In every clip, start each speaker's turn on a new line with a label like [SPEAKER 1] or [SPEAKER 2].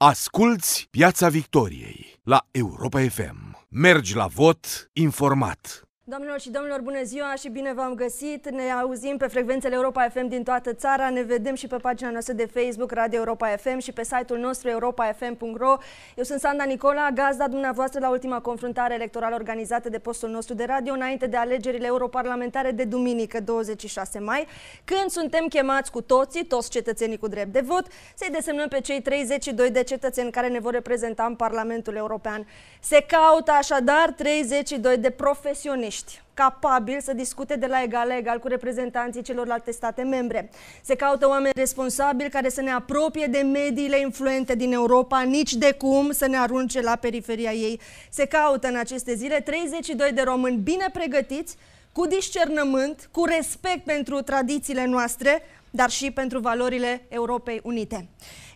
[SPEAKER 1] Asculți Piața Victoriei la Europa FM. Mergi la vot informat.
[SPEAKER 2] Doamnelor și domnilor, bună ziua și bine v-am găsit! Ne auzim pe frecvențele Europa FM din toată țara, ne vedem și pe pagina noastră de Facebook Radio Europa FM și pe site-ul nostru europafm.ro. Eu sunt Sanda Nicola, gazda dumneavoastră la ultima confruntare electorală organizată de postul nostru de radio înainte de alegerile europarlamentare de duminică 26 mai, când suntem chemați cu toții, toți cetățenii cu drept de vot, să-i desemnăm pe cei 32 de cetățeni care ne vor reprezenta în Parlamentul European. Se caută așadar 32 de profesioniști juriști capabili să discute de la egal la egal cu reprezentanții celorlalte state membre. Se caută oameni responsabili care să ne apropie de mediile influente din Europa, nici de cum să ne arunce la periferia ei. Se caută în aceste zile 32 de români bine pregătiți, cu discernământ, cu respect pentru tradițiile noastre, dar și pentru valorile Europei Unite.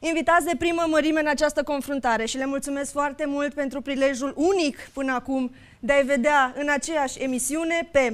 [SPEAKER 2] Invitați de primă mărime în această confruntare și le mulțumesc foarte mult pentru prilejul unic până acum de a vedea în aceeași emisiune pe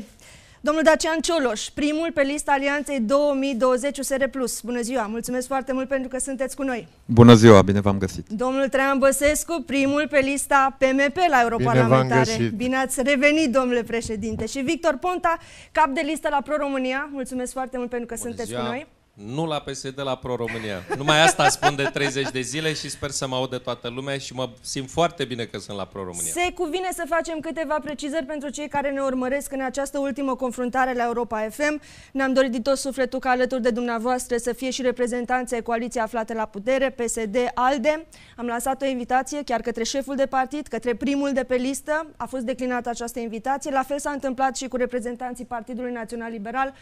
[SPEAKER 2] domnul Dacian Cioloș, primul pe lista Alianței 2020 USR+. Bună ziua, mulțumesc foarte mult pentru că sunteți cu noi.
[SPEAKER 3] Bună ziua, bine v-am găsit.
[SPEAKER 2] Domnul Traian Băsescu, primul pe lista PMP la Europarlamentare. Bine, bine ați revenit, domnule președinte. Și Victor Ponta, cap de listă la Pro-România. Mulțumesc foarte mult pentru că Bună sunteți ziua. cu noi.
[SPEAKER 4] Nu la PSD, la Pro-România. Numai asta spun de 30 de zile și sper să mă audă toată lumea și mă simt foarte bine că sunt la Pro-România.
[SPEAKER 2] Se cuvine să facem câteva precizări pentru cei care ne urmăresc în această ultimă confruntare la Europa FM. Ne-am dorit din tot sufletul ca alături de dumneavoastră să fie și reprezentanții coaliției aflate la putere, PSD, ALDE. Am lansat o invitație chiar către șeful de partid, către primul de pe listă. A fost declinată această invitație. La fel s-a întâmplat și cu reprezentanții Partidului Național Liberal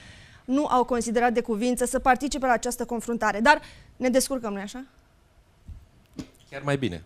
[SPEAKER 2] nu au considerat de cuvință să participe la această confruntare. Dar ne descurcăm, nu așa?
[SPEAKER 4] Chiar mai bine.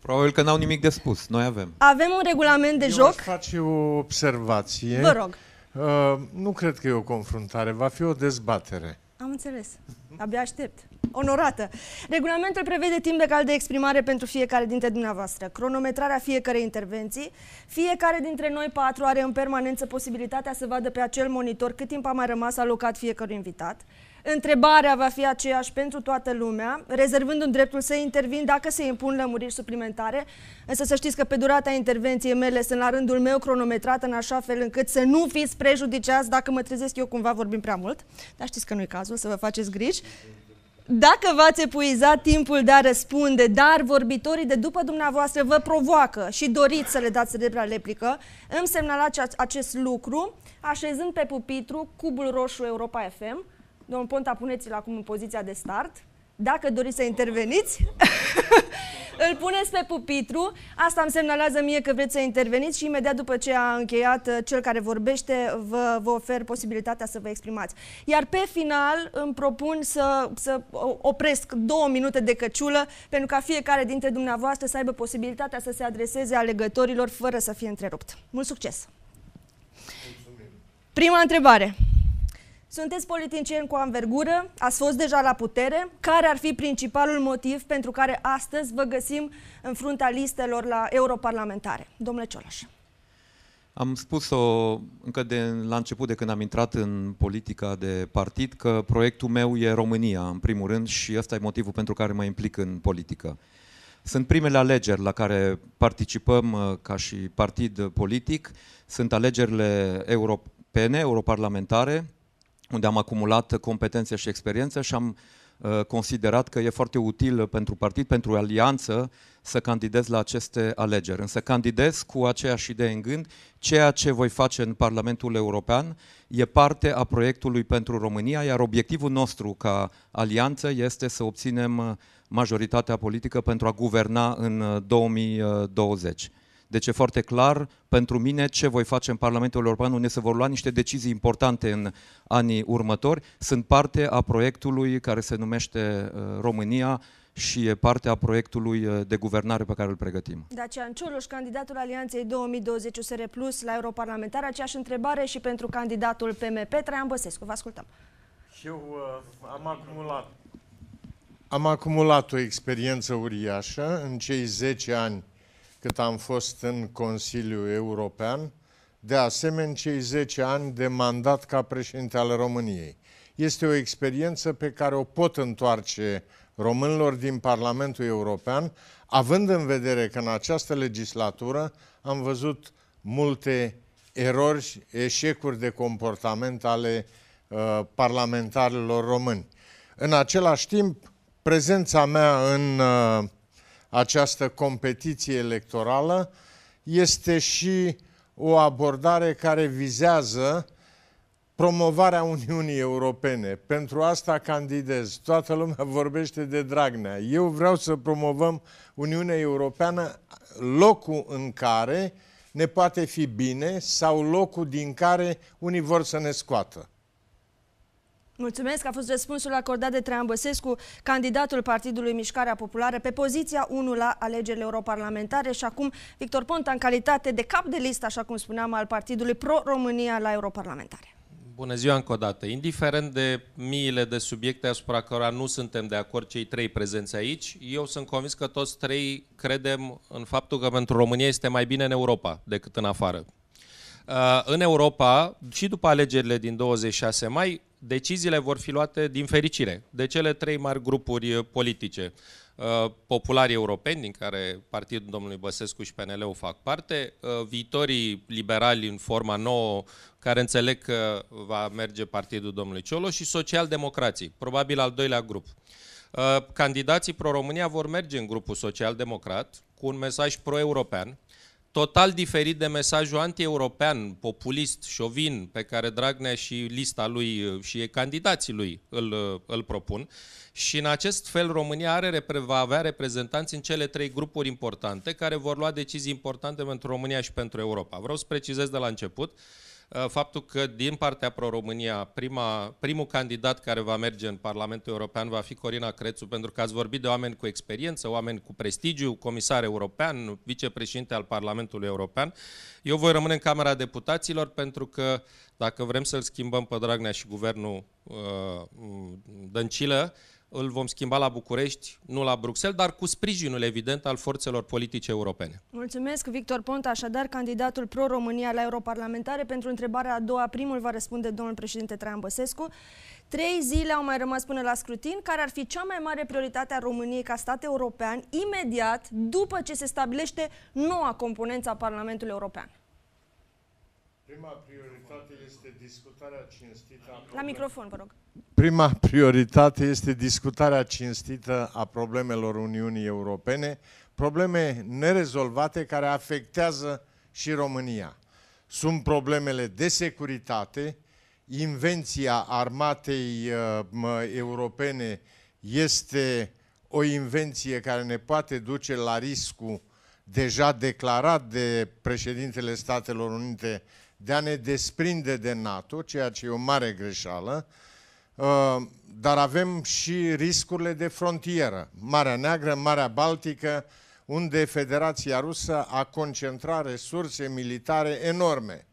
[SPEAKER 3] Probabil că n-au nimic de spus. Noi avem.
[SPEAKER 2] Avem un regulament de
[SPEAKER 5] Eu
[SPEAKER 2] joc.
[SPEAKER 5] aș face o observație.
[SPEAKER 2] Vă rog.
[SPEAKER 5] Uh, nu cred că e o confruntare, va fi o dezbatere.
[SPEAKER 2] Am înțeles. Abia aștept. Onorată. Regulamentul prevede timp de cal de exprimare pentru fiecare dintre dumneavoastră, cronometrarea fiecarei intervenții. Fiecare dintre noi patru are în permanență posibilitatea să vadă pe acel monitor cât timp a mai rămas alocat fiecărui invitat. Întrebarea va fi aceeași pentru toată lumea, rezervând un dreptul să intervin dacă se impun lămuriri suplimentare, însă să știți că pe durata intervenției mele sunt la rândul meu cronometrat în așa fel încât să nu fiți prejudiciați dacă mă trezesc eu cumva vorbim prea mult, dar știți că nu e cazul, să vă faceți griji. Dacă v-ați epuizat timpul de a răspunde, dar vorbitorii de după dumneavoastră vă provoacă și doriți să le dați drept la replică, îmi semnalați acest lucru așezând pe pupitru cubul roșu Europa FM, Domnul Ponta, puneți-l acum în poziția de start. Dacă doriți să interveniți, îl puneți pe pupitru. Asta îmi semnalează mie că vreți să interveniți și imediat după ce a încheiat uh, cel care vorbește, vă, vă ofer posibilitatea să vă exprimați. Iar pe final îmi propun să, să opresc două minute de căciulă pentru ca fiecare dintre dumneavoastră să aibă posibilitatea să se adreseze alegătorilor fără să fie întrerupt. Mult succes! Mulțumim. Prima întrebare. Sunteți politicieni cu anvergură, ați fost deja la putere. Care ar fi principalul motiv pentru care astăzi vă găsim în fruntea listelor la europarlamentare? Domnule Ciolaș.
[SPEAKER 3] Am spus-o încă de la început de când am intrat în politica de partid că proiectul meu e România, în primul rând, și ăsta e motivul pentru care mă implic în politică. Sunt primele alegeri la care participăm uh, ca și partid politic, sunt alegerile europene, europarlamentare, unde am acumulat competențe și experiență și am uh, considerat că e foarte util pentru partid, pentru alianță, să candidez la aceste alegeri. Însă candidez cu aceeași idee în gând, ceea ce voi face în Parlamentul European e parte a proiectului pentru România, iar obiectivul nostru ca alianță este să obținem uh, majoritatea politică pentru a guverna în 2020. Uh, deci e foarte clar pentru mine ce voi face în Parlamentul European, unde se vor lua niște decizii importante în anii următori. Sunt parte a proiectului care se numește uh, România și e parte a proiectului uh, de guvernare pe care îl pregătim.
[SPEAKER 2] Dacian Cioloș, candidatul Alianței 2020 USR Plus la Europarlamentar, aceeași întrebare și pentru candidatul PMP, Traian Băsescu. Vă ascultăm.
[SPEAKER 5] Eu uh, am acumulat am acumulat o experiență uriașă în cei 10 ani cât am fost în Consiliul European, de asemenea cei 10 ani de mandat ca președinte al României. Este o experiență pe care o pot întoarce românilor din Parlamentul European, având în vedere că în această legislatură am văzut multe erori, eșecuri de comportament ale uh, parlamentarilor români. În același timp, prezența mea în uh, această competiție electorală este și o abordare care vizează promovarea Uniunii Europene. Pentru asta candidez. Toată lumea vorbește de Dragnea. Eu vreau să promovăm Uniunea Europeană locul în care ne poate fi bine sau locul din care unii vor să ne scoată.
[SPEAKER 2] Mulțumesc, a fost răspunsul acordat de Traian Băsescu, candidatul Partidului Mișcarea Populară, pe poziția 1 la alegerile europarlamentare și acum Victor Ponta în calitate de cap de listă, așa cum spuneam, al Partidului Pro-România la europarlamentare.
[SPEAKER 4] Bună ziua încă o dată. Indiferent de miile de subiecte asupra cărora nu suntem de acord cei trei prezenți aici, eu sunt convins că toți trei credem în faptul că pentru România este mai bine în Europa decât în afară. Uh, în Europa, și după alegerile din 26 mai, deciziile vor fi luate din fericire de cele trei mari grupuri politice. Uh, populari europeni, din care partidul domnului Băsescu și PNL-ul fac parte, uh, viitorii liberali în forma nouă, care înțeleg că va merge partidul domnului Ciolo și socialdemocrații, probabil al doilea grup. Uh, candidații pro-România vor merge în grupul social-democrat cu un mesaj pro-european, total diferit de mesajul anti-european, populist, șovin, pe care Dragnea și lista lui și candidații lui îl, îl propun. Și în acest fel România are, va avea reprezentanți în cele trei grupuri importante care vor lua decizii importante pentru România și pentru Europa. Vreau să precizez de la început uh, faptul că din partea Pro-România prima, primul candidat care va merge în Parlamentul European va fi Corina Crețu, pentru că ați vorbit de oameni cu experiență, oameni cu prestigiu, comisar european, vicepreședinte al Parlamentului European. Eu voi rămâne în Camera Deputaților pentru că dacă vrem să-l schimbăm pe Dragnea și guvernul uh, Dăncilă, îl vom schimba la București, nu la Bruxelles, dar cu sprijinul evident al forțelor politice europene.
[SPEAKER 2] Mulțumesc, Victor Ponta, așadar candidatul pro-România la europarlamentare. Pentru întrebarea a doua, primul va răspunde domnul președinte Traian Băsescu. Trei zile au mai rămas până la scrutin. Care ar fi cea mai mare prioritate a României ca stat european imediat după ce se stabilește noua componență a Parlamentului European?
[SPEAKER 5] Prima prioritate este discutarea cinstită a
[SPEAKER 2] La microfon, vă rog.
[SPEAKER 5] Prima prioritate este discutarea cinstită a problemelor Uniunii Europene, probleme nerezolvate care afectează și România. Sunt problemele de securitate, invenția armatei uh, europene este o invenție care ne poate duce la riscul deja declarat de președintele Statelor Unite de a ne desprinde de NATO, ceea ce e o mare greșeală, uh, dar avem și riscurile de frontieră. Marea Neagră, Marea Baltică, unde Federația Rusă a concentrat resurse militare enorme,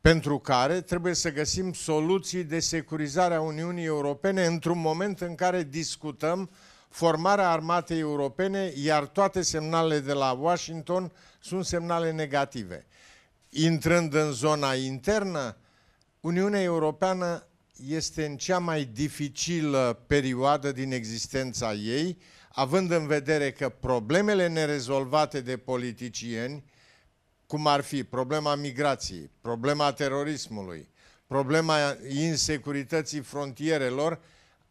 [SPEAKER 5] pentru care trebuie să găsim soluții de securizare a Uniunii Europene într-un moment în care discutăm formarea armatei europene, iar toate semnalele de la Washington sunt semnale negative intrând în zona internă, Uniunea Europeană este în cea mai dificilă perioadă din existența ei, având în vedere că problemele nerezolvate de politicieni, cum ar fi problema migrației, problema terorismului, problema insecurității frontierelor,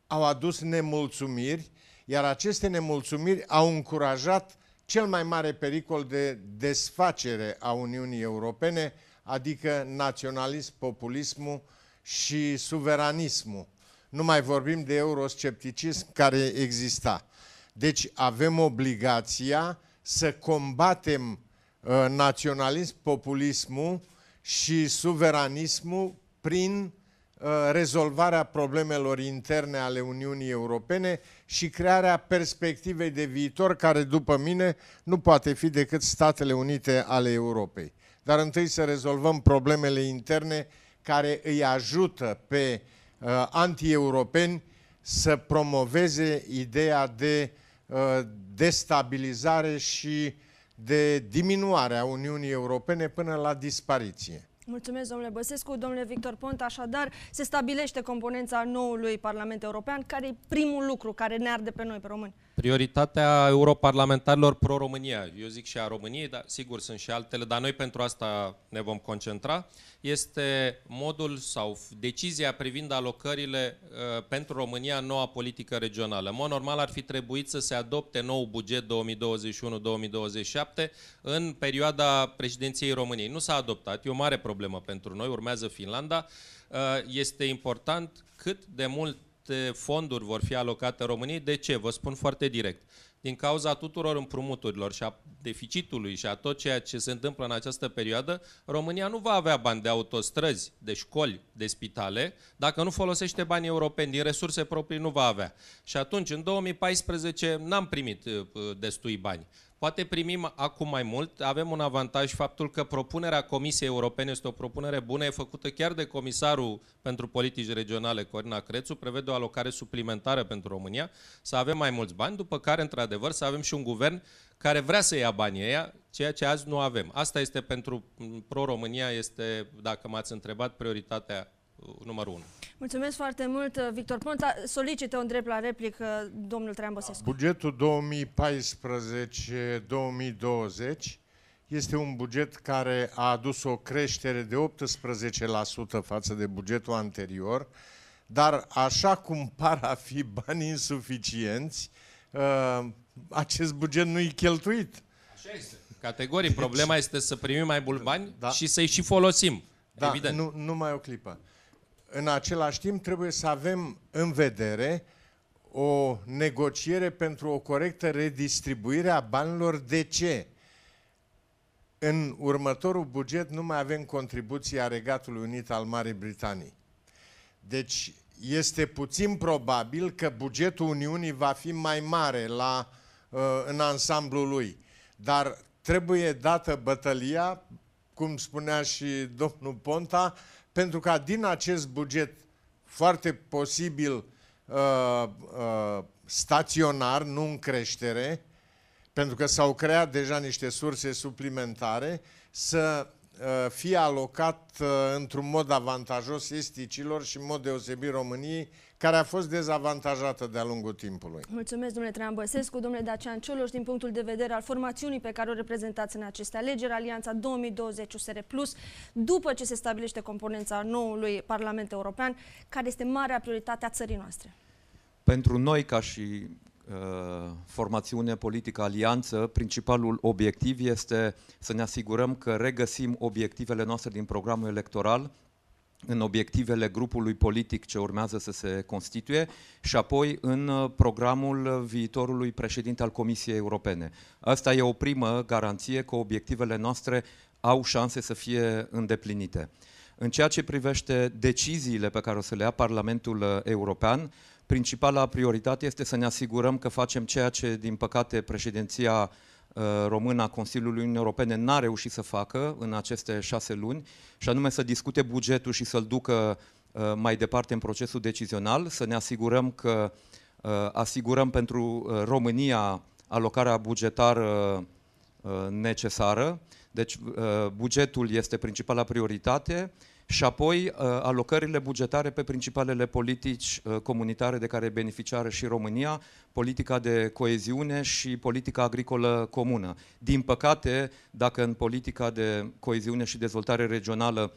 [SPEAKER 5] au adus nemulțumiri, iar aceste nemulțumiri au încurajat cel mai mare pericol de desfacere a Uniunii Europene, adică naționalism, populismul și suveranismul. Nu mai vorbim de euroscepticism care exista. Deci avem obligația să combatem uh, naționalism, populismul și suveranismul prin Uh, rezolvarea problemelor interne ale Uniunii Europene și crearea perspectivei de viitor care, după mine, nu poate fi decât Statele Unite ale Europei. Dar întâi să rezolvăm problemele interne care îi ajută pe uh, anti-europeni să promoveze ideea de uh, destabilizare și de diminuare a Uniunii Europene până la dispariție.
[SPEAKER 2] Mulțumesc, domnule Băsescu. Domnule Victor Pont, așadar, se stabilește componența noului Parlament European. Care e primul lucru care ne arde pe noi, pe români?
[SPEAKER 4] Prioritatea europarlamentarilor pro-România, eu zic și a României, dar sigur sunt și altele, dar noi pentru asta ne vom concentra, este modul sau decizia privind alocările uh, pentru România în noua politică regională. În mod normal ar fi trebuit să se adopte nou buget 2021-2027 în perioada președinției României. Nu s-a adoptat, e o mare problemă pentru noi, urmează Finlanda. Uh, este important cât de mult fonduri vor fi alocate României. De ce? Vă spun foarte direct. Din cauza tuturor împrumuturilor și a deficitului și a tot ceea ce se întâmplă în această perioadă, România nu va avea bani de autostrăzi, de școli, de spitale, dacă nu folosește banii europeni, din resurse proprii nu va avea. Și atunci, în 2014, n-am primit uh, destui bani. Poate primim acum mai mult. Avem un avantaj faptul că propunerea Comisiei Europene este o propunere bună, e făcută chiar de Comisarul pentru Politici Regionale, Corina Crețu, prevede o alocare suplimentară pentru România, să avem mai mulți bani, după care, într-adevăr, să avem și un guvern care vrea să ia banii ăia, ceea ce azi nu avem. Asta este pentru Pro-România, este, dacă m-ați întrebat, prioritatea uh, numărul unu.
[SPEAKER 2] Mulțumesc foarte mult, uh, Victor Ponta. Solicită un drept la replică, domnul Traian Băsescu.
[SPEAKER 5] Bugetul 2014-2020 este un buget care a adus o creștere de 18% față de bugetul anterior, dar așa cum par a fi bani insuficienți, uh, acest buget nu e cheltuit.
[SPEAKER 4] Așa este. Categorii. Problema este să primim mai mult bani da. și să-i și folosim.
[SPEAKER 5] Da,
[SPEAKER 4] Evident.
[SPEAKER 5] Nu, numai o clipă în același timp trebuie să avem în vedere o negociere pentru o corectă redistribuire a banilor. De ce? În următorul buget nu mai avem contribuția Regatului Unit al Marii Britanii. Deci este puțin probabil că bugetul Uniunii va fi mai mare la, uh, în ansamblul lui. Dar trebuie dată bătălia, cum spunea și domnul Ponta, pentru ca din acest buget foarte posibil uh, uh, staționar, nu în creștere, pentru că s-au creat deja niște surse suplimentare, să uh, fie alocat uh, într-un mod avantajos esticilor și în mod deosebit României, care a fost dezavantajată de-a lungul timpului.
[SPEAKER 2] Mulțumesc, domnule Traian Băsescu, domnule Dacian Cioloș, din punctul de vedere al formațiunii pe care o reprezentați în aceste alegeri, Alianța 2020 USR+, după ce se stabilește componența noului Parlament European, care este marea prioritate a țării noastre?
[SPEAKER 3] Pentru noi, ca și uh, formațiune politică alianță, principalul obiectiv este să ne asigurăm că regăsim obiectivele noastre din programul electoral, în obiectivele grupului politic ce urmează să se constituie și apoi în uh, programul viitorului președinte al Comisiei Europene. Asta e o primă garanție că obiectivele noastre au șanse să fie îndeplinite. În ceea ce privește deciziile pe care o să le ia Parlamentul uh, European, principala prioritate este să ne asigurăm că facem ceea ce, din păcate, președinția Uh, română a Consiliului Uniunii Europene n-a reușit să facă în aceste șase luni, și anume să discute bugetul și să-l ducă uh, mai departe în procesul decizional, să ne asigurăm că uh, asigurăm pentru România alocarea bugetară necesară. Deci bugetul este principala prioritate și apoi uh, alocările bugetare pe principalele politici uh, comunitare de care beneficiară și România, politica de coeziune și politica agricolă comună. Din păcate, dacă în politica de coeziune și dezvoltare regională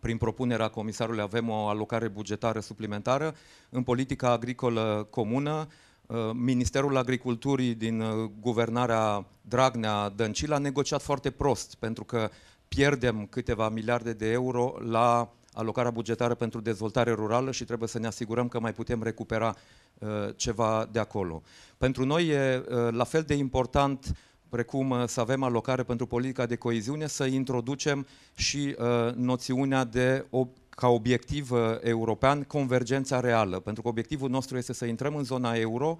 [SPEAKER 3] prin propunerea comisarului avem o alocare bugetară suplimentară, în politica agricolă comună uh, Ministerul Agriculturii din guvernarea Dragnea-Dăncilă a negociat foarte prost, pentru că pierdem câteva miliarde de euro la alocarea bugetară pentru dezvoltare rurală și trebuie să ne asigurăm că mai putem recupera uh, ceva de acolo. Pentru noi e uh, la fel de important precum uh, să avem alocare pentru politica de coeziune, să introducem și uh, noțiunea de ca obiectiv uh, european convergența reală, pentru că obiectivul nostru este să intrăm în zona euro,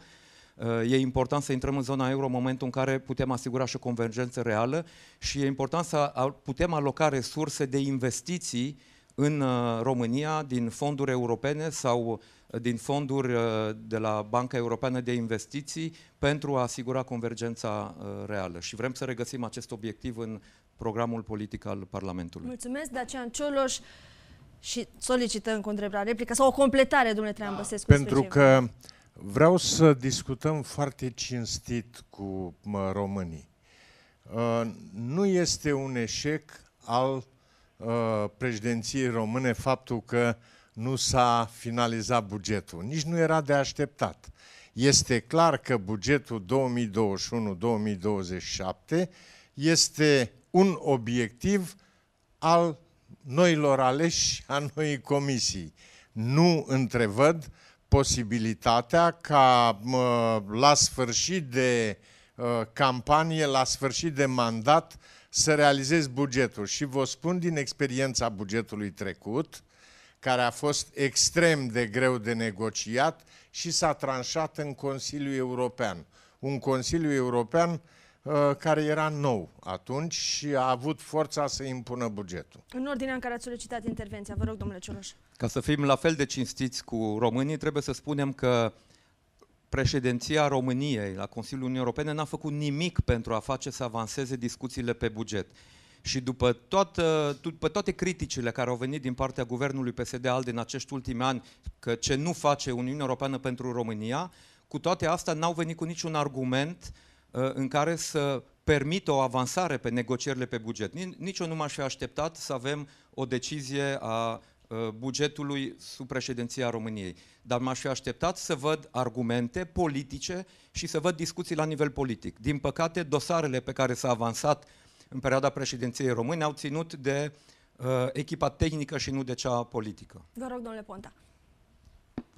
[SPEAKER 3] E important să intrăm în zona euro în momentul în care putem asigura și o convergență reală și e important să putem aloca resurse de investiții în uh, România din fonduri europene sau din fonduri uh, de la Banca Europeană de Investiții pentru a asigura convergența uh, reală. Și vrem să regăsim acest obiectiv în programul politic al Parlamentului.
[SPEAKER 2] Mulțumesc, Dacian Cioloș. Și solicită încă o întrebare, replică sau o completare, domnule Traian Băsescu.
[SPEAKER 5] Pentru
[SPEAKER 2] despre ce-
[SPEAKER 5] că vreau să discutăm foarte cinstit cu mă, românii. Uh, Nu este un eșec al uh, președinției române faptul că nu s-a finalizat bugetul. Nici nu era de așteptat. Este clar că bugetul 2021-2027 este un obiectiv al noilor aleși, a noii comisii. Nu întrevăd posibilitatea ca mă, la sfârșit de uh, campanie, la sfârșit de mandat, să realizez bugetul. Și vă spun din experiența bugetului trecut, care a fost extrem de greu de negociat și s-a tranșat în Consiliul European. Un Consiliu European uh, care era nou atunci și a avut forța să impună bugetul.
[SPEAKER 2] În ordinea în care ați solicitat intervenția, vă rog, domnule Cioloș.
[SPEAKER 3] Ca să fim la fel de cinstiți cu românii, trebuie să spunem că președinția României la Consiliul Uniunii Europene n-a făcut nimic pentru a face să avanseze discuțiile pe buget. Și după, toată, după toate criticile care au venit din partea guvernului PSD-ALDE în acești ultimi ani, că ce nu face Uniunea Europeană pentru România, cu toate astea n-au venit cu niciun argument uh, în care să permită o avansare pe negocierile pe buget. Ni- Nici eu nu m-aș fi așteptat să avem o decizie a uh, bugetului sub președinția României. Dar m-aș fi așteptat să văd argumente politice și să văd discuții la nivel politic. Din păcate, dosarele pe care s-a avansat în perioada președinției române au ținut de uh, echipa tehnică și nu de cea politică.
[SPEAKER 2] Vă rog, domnule Ponta.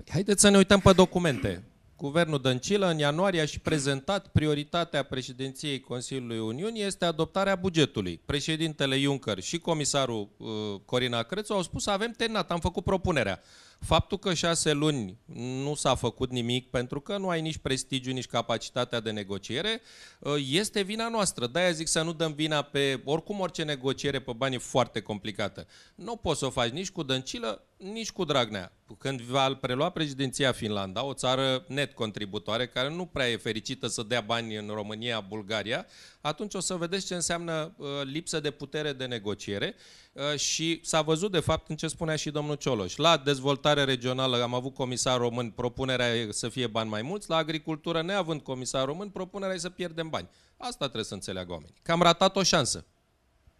[SPEAKER 4] Haideți să ne uităm pe documente. Guvernul Dăncilă în ianuarie a și prezentat prioritatea președinției Consiliului Uniunii este adoptarea bugetului. Președintele Juncker și comisarul uh, Corina Crețu au spus avem terminat, am făcut propunerea. Faptul că șase luni nu s-a făcut nimic pentru că nu ai nici prestigiu, nici capacitatea de negociere, uh, este vina noastră. De-aia zic să nu dăm vina pe oricum orice negociere pe bani e foarte complicată. Nu poți să o faci nici cu Dăncilă, nici cu Dragnea. Când va prelua președinția Finlanda, o țară net contributoare, care nu prea e fericită să dea bani în România, Bulgaria, atunci o să vedeți ce înseamnă uh, lipsă de putere de negociere uh, și s-a văzut de fapt în ce spunea și domnul Cioloș. La dezvoltare regională am avut comisar român, propunerea e să fie bani mai mulți, la agricultură, neavând comisar român, propunerea e să pierdem bani. Asta trebuie să înțeleagă oamenii. Că am ratat o șansă.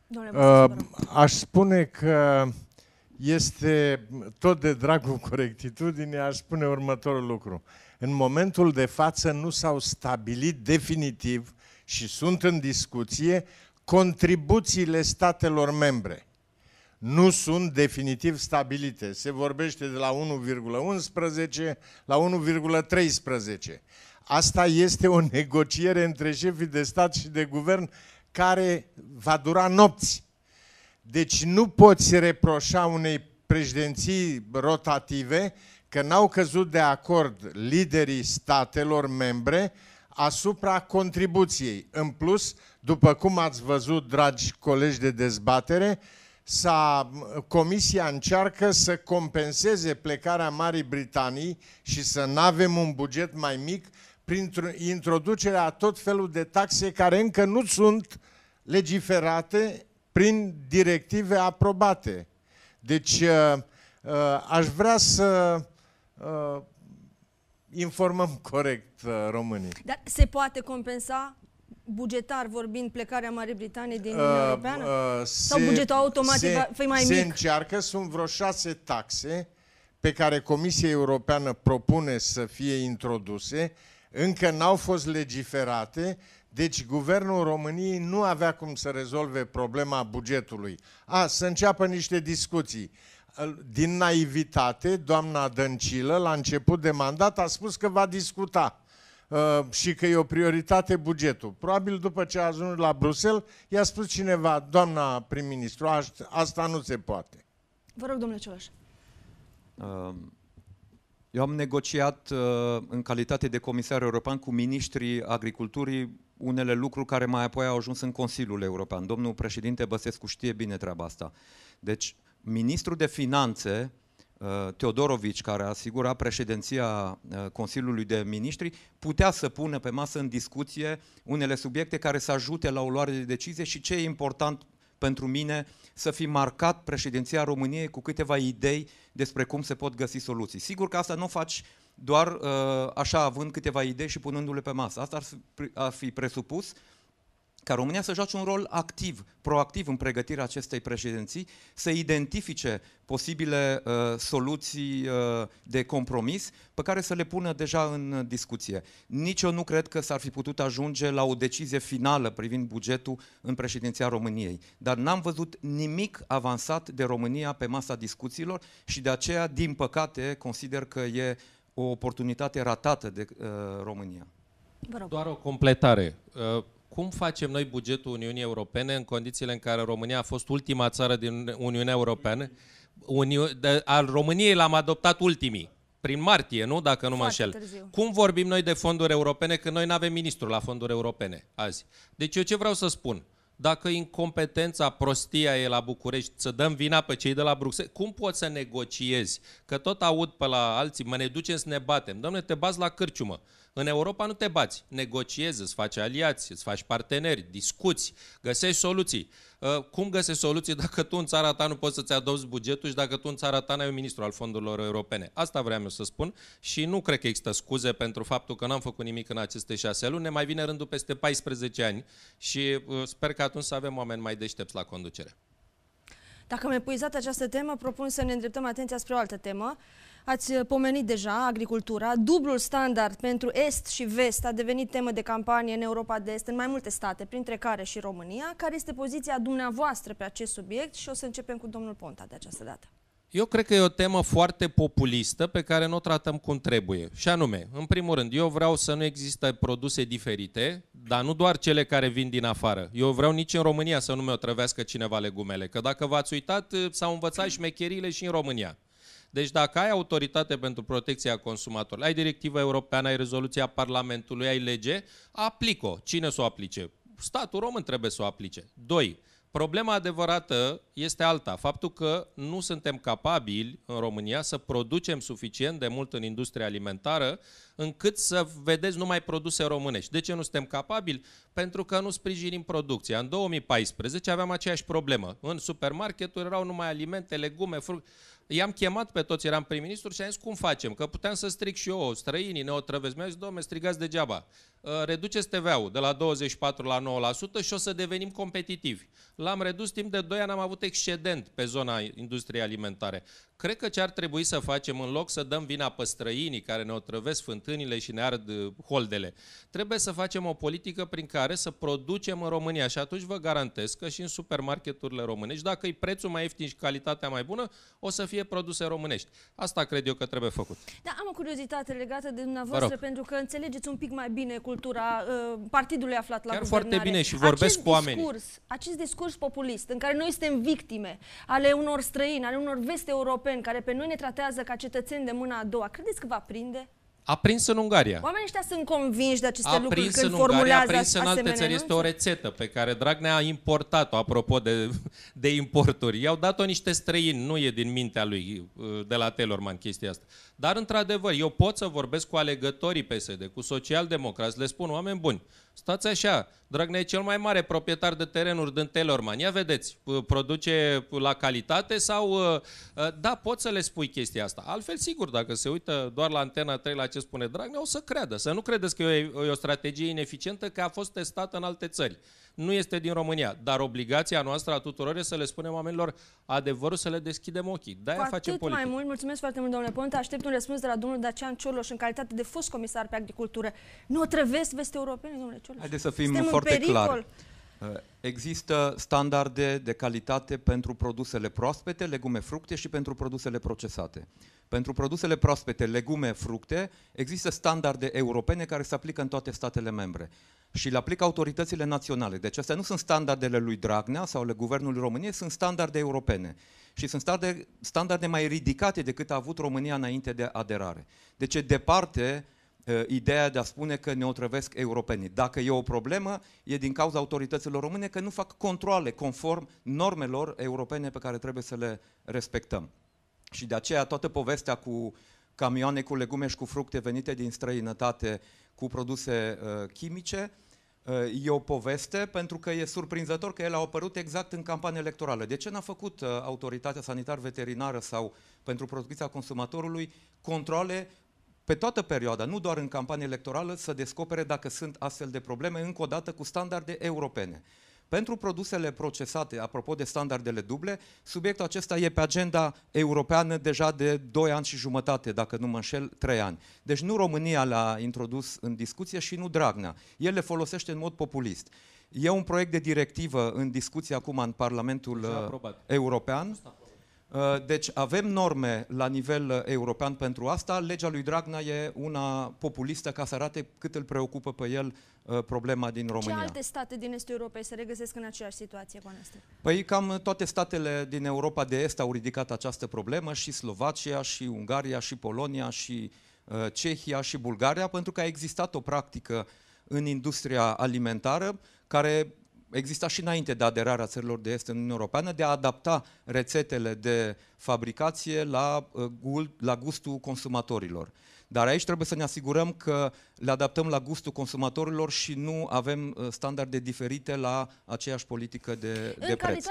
[SPEAKER 2] Domnule Băsescu, vă
[SPEAKER 5] Uh,
[SPEAKER 2] rog.
[SPEAKER 5] aș spune că este tot de dragul corectitudinii, aș spune următorul lucru. În momentul de față nu s-au stabilit definitiv și sunt în discuție contribuțiile statelor membre. Nu sunt definitiv stabilite. Se vorbește de la 1,11 la 1,13. Asta este o negociere între șefii de stat și de guvern care va dura nopți. Deci nu poți reproșa unei președinții rotative că n-au căzut de acord liderii statelor membre asupra contribuției. În plus, după cum ați văzut, dragi colegi de dezbatere, s-a, comisia încearcă să compenseze plecarea Marii Britanii și să nu avem un buget mai mic prin introducerea a tot felul de taxe care încă nu sunt legiferate prin directive aprobate. Deci uh, uh, aș vrea să uh, informăm corect uh, românii.
[SPEAKER 2] Dar se poate compensa bugetar vorbind plecarea Marii Britanii din Uniunea Europeană? Sau bugetul automat va fi mai
[SPEAKER 5] se
[SPEAKER 2] mic?
[SPEAKER 5] încearcă, sunt vreo șase taxe pe care Comisia Europeană propune să fie introduse, încă n-au fost legiferate, deci Guvernul României nu avea cum să rezolve problema bugetului. A, să înceapă niște discuții. Din naivitate, doamna Dăncilă, la început de mandat, a spus că va discuta uh, și că e o prioritate bugetul. Probabil după ce a ajuns la Bruxelles, i-a spus cineva, doamna prim-ministru, aș- asta nu se poate.
[SPEAKER 2] Vă rog, domnule Cioloș.
[SPEAKER 3] Uh, Eu am negociat uh, în calitate de comisar european cu ministrii agriculturii unele lucruri care mai apoi au ajuns în Consiliul European. Domnul președinte Băsescu știe bine treaba asta. Deci, ministrul de finanțe Teodorovici, care a asigurat președinția Consiliului de Ministri, putea să pună pe masă în discuție unele subiecte care să ajute la o luare de decizie și ce e important pentru mine să fi marcat președinția României cu câteva idei despre cum se pot găsi soluții. Sigur că asta nu faci doar uh, așa având câteva idei și punându-le pe masă. Asta ar fi, ar fi presupus ca România să joace un rol activ, proactiv în pregătirea acestei președinții, să identifice posibile uh, soluții uh, de compromis pe care să le pună deja în discuție. Nici eu nu cred că s-ar fi putut ajunge la o decizie finală privind bugetul în președinția României, dar n-am văzut nimic avansat de România pe masa discuțiilor și de aceea, din păcate, consider că e o oportunitate ratată de uh, România.
[SPEAKER 4] Doar o completare. Uh, cum facem noi bugetul Uniunii Europene în condițiile în care România a fost ultima țară din Uniunea Europeană? Uni- de, al României l-am adoptat ultimii, prin martie, nu? Dacă nu mă înșel. Cum vorbim noi de fonduri europene când noi nu avem ministru la fonduri europene azi? Deci eu ce vreau să spun? Dacă incompetența, prostia e la București, să dăm vina pe cei de la Bruxelles, cum poți să negociezi? Că tot aud pe la alții, mă ne ducem să ne batem. Domnule, te bați la cârciumă. În Europa nu te bați, negociezi, îți faci aliați, îți faci parteneri, discuți, găsești soluții. Uh, cum găsești soluții dacă tu în țara ta nu poți să-ți adopți bugetul și dacă tu în țara ta n-ai un ministru al fondurilor europene? Asta vreau eu să spun și nu cred că există scuze pentru faptul că n-am făcut nimic în aceste șase luni. Ne mai vine rândul peste 14 ani și uh, sper că atunci să avem oameni mai deștepți la conducere.
[SPEAKER 2] Dacă mi-ai puizat această temă, propun să ne îndreptăm atenția spre o altă temă. Ați uh, pomenit deja agricultura. Dublul standard pentru Est și Vest a devenit temă de campanie în Europa de Est, în mai multe state, printre care și România. Care este poziția dumneavoastră pe acest subiect? Și o să începem cu domnul Ponta de această dată.
[SPEAKER 4] Eu cred că e o temă foarte populistă pe care nu o tratăm cum trebuie. Și anume, în primul rând, eu vreau să nu există produse diferite, dar nu doar cele care vin din afară. Eu vreau nici în România să nu mi-o trăvească cineva legumele, că dacă v-ați uitat, s-au învățat șmecherile și în România. Deci dacă ai autoritate pentru protecția consumatorilor, ai directiva europeană, ai rezoluția Parlamentului, ai lege, aplică-o. Cine să o aplice? Statul român trebuie să o aplice. Doi, Problema adevărată este alta, faptul că nu suntem capabili în România să producem suficient de mult în industria alimentară încât să vedeți numai produse românești. De ce nu suntem capabili? Pentru că nu sprijinim producția. În 2014 aveam aceeași problemă. În supermarketuri erau numai alimente, legume, fructe i-am chemat pe toți, eram prim-ministru și am zis cum facem, că puteam să stric și eu, străinii ne otrăvesc. Mi-au zis, domne, strigați degeaba. Uh, reduceți TVA-ul de la 24 la 9% și o să devenim competitivi. L-am redus timp de 2 ani, am avut excedent pe zona industriei alimentare. Cred că ce ar trebui să facem, în loc să dăm vina pe străinii care ne otrăvesc fântânile și ne ard uh, holdele, trebuie să facem o politică prin care să producem în România și atunci vă garantez că și în supermarketurile românești, dacă e prețul mai ieftin și calitatea mai bună, o să fie produse românești. Asta cred eu că trebuie făcut.
[SPEAKER 2] Da, am o curiozitate legată de dumneavoastră, pentru că înțelegeți un pic mai bine cultura uh, partidului aflat la
[SPEAKER 4] Chiar
[SPEAKER 2] guvernare.
[SPEAKER 4] foarte bine și vorbesc
[SPEAKER 2] acest
[SPEAKER 4] cu oamenii.
[SPEAKER 2] Discurs, acest discurs populist, în care noi suntem victime ale unor străini, ale unor veste europeni, care pe noi ne tratează ca cetățeni de mâna a doua, credeți că va prinde?
[SPEAKER 4] A prins în Ungaria.
[SPEAKER 2] Oamenii ăștia sunt convinși de aceste
[SPEAKER 4] a
[SPEAKER 2] lucruri
[SPEAKER 4] prins
[SPEAKER 2] când
[SPEAKER 4] în
[SPEAKER 2] formulează
[SPEAKER 4] Ungaria, a prins în alte țări. Este o rețetă pe care Dragnea a importat-o, apropo de, de importuri. I-au dat-o niște străini, nu e din mintea lui, uh, de la Telorman chestia asta. Dar, într-adevăr, eu pot să vorbesc cu alegătorii PSD, cu socialdemocrați, le spun, oameni buni, stați așa, Dragnea e cel mai mare proprietar de terenuri din Telorman. Ia vedeți, produce la calitate sau... Uh, uh, da, pot să le spui chestia asta. Altfel, sigur, dacă se uită doar la antena 3 la ce spune Dragnea, o să creadă. Să nu credeți că e o, e o strategie ineficientă, că a fost testată în alte țări nu este din România. Dar obligația noastră a tuturor este să le spunem oamenilor adevărul, să le deschidem ochii. De-aia facem politică.
[SPEAKER 2] mai mult, mulțumesc foarte mult, domnule Ponte. Aștept un răspuns de la domnul Dacian Cioloș în calitate de fost comisar pe agricultură. Nu o trăvesc veste europene, domnule Cioloș.
[SPEAKER 3] Haideți să fim Suntem foarte clari. Uh, există standarde de calitate pentru produsele proaspete, legume, fructe și pentru produsele procesate. Pentru produsele proaspete, legume, fructe, există standarde europene care se aplică în toate statele membre și le aplică autoritățile naționale. Deci astea nu sunt standardele lui Dragnea sau ale Guvernului României, sunt standarde europene. Și sunt standarde, standarde mai ridicate decât a avut România înainte de aderare. Deci e departe uh, ideea de a spune că ne otrăvesc europenii. Dacă e o problemă, e din cauza autorităților române că nu fac controle conform normelor europene pe care trebuie să le respectăm. Și de aceea toată povestea cu camioane cu legume și cu fructe venite din străinătate cu produse uh, chimice uh, e o poveste pentru că e surprinzător că ele au apărut exact în campanie electorală. De ce n-a făcut uh, autoritatea sanitar-veterinară sau pentru protecția consumatorului controle pe toată perioada, nu doar în campanie electorală, să descopere dacă sunt astfel de probleme, încă o dată cu standarde europene. Pentru produsele procesate, apropo de standardele duble, subiectul acesta e pe agenda europeană deja de 2 ani și jumătate, dacă nu mă înșel, 3 ani. Deci nu România l-a introdus în discuție și nu Dragnea. El le folosește în mod populist. E un proiect de directivă în discuție acum în Parlamentul uh, European. Uh, deci avem norme la nivel uh, european pentru asta. Legea lui Dragnea e una populistă ca să arate cât îl preocupă pe el uh, problema din România.
[SPEAKER 2] Ce alte state din Estul Europei se regăsesc în aceeași situație cu noastră?
[SPEAKER 3] Păi cam toate statele din Europa de Est au ridicat această problemă, și Slovacia, și Ungaria, și Polonia, și uh, Cehia, și Bulgaria, pentru că a existat o practică în industria alimentară care exista și înainte de aderarea țărilor de est în Uniunea Europeană, de a adapta rețetele de fabricație la, uh, la gustul consumatorilor. Dar aici trebuie să ne asigurăm că le adaptăm la gustul consumatorilor și nu avem uh, standarde diferite la aceeași politică de,
[SPEAKER 2] în
[SPEAKER 3] de preț.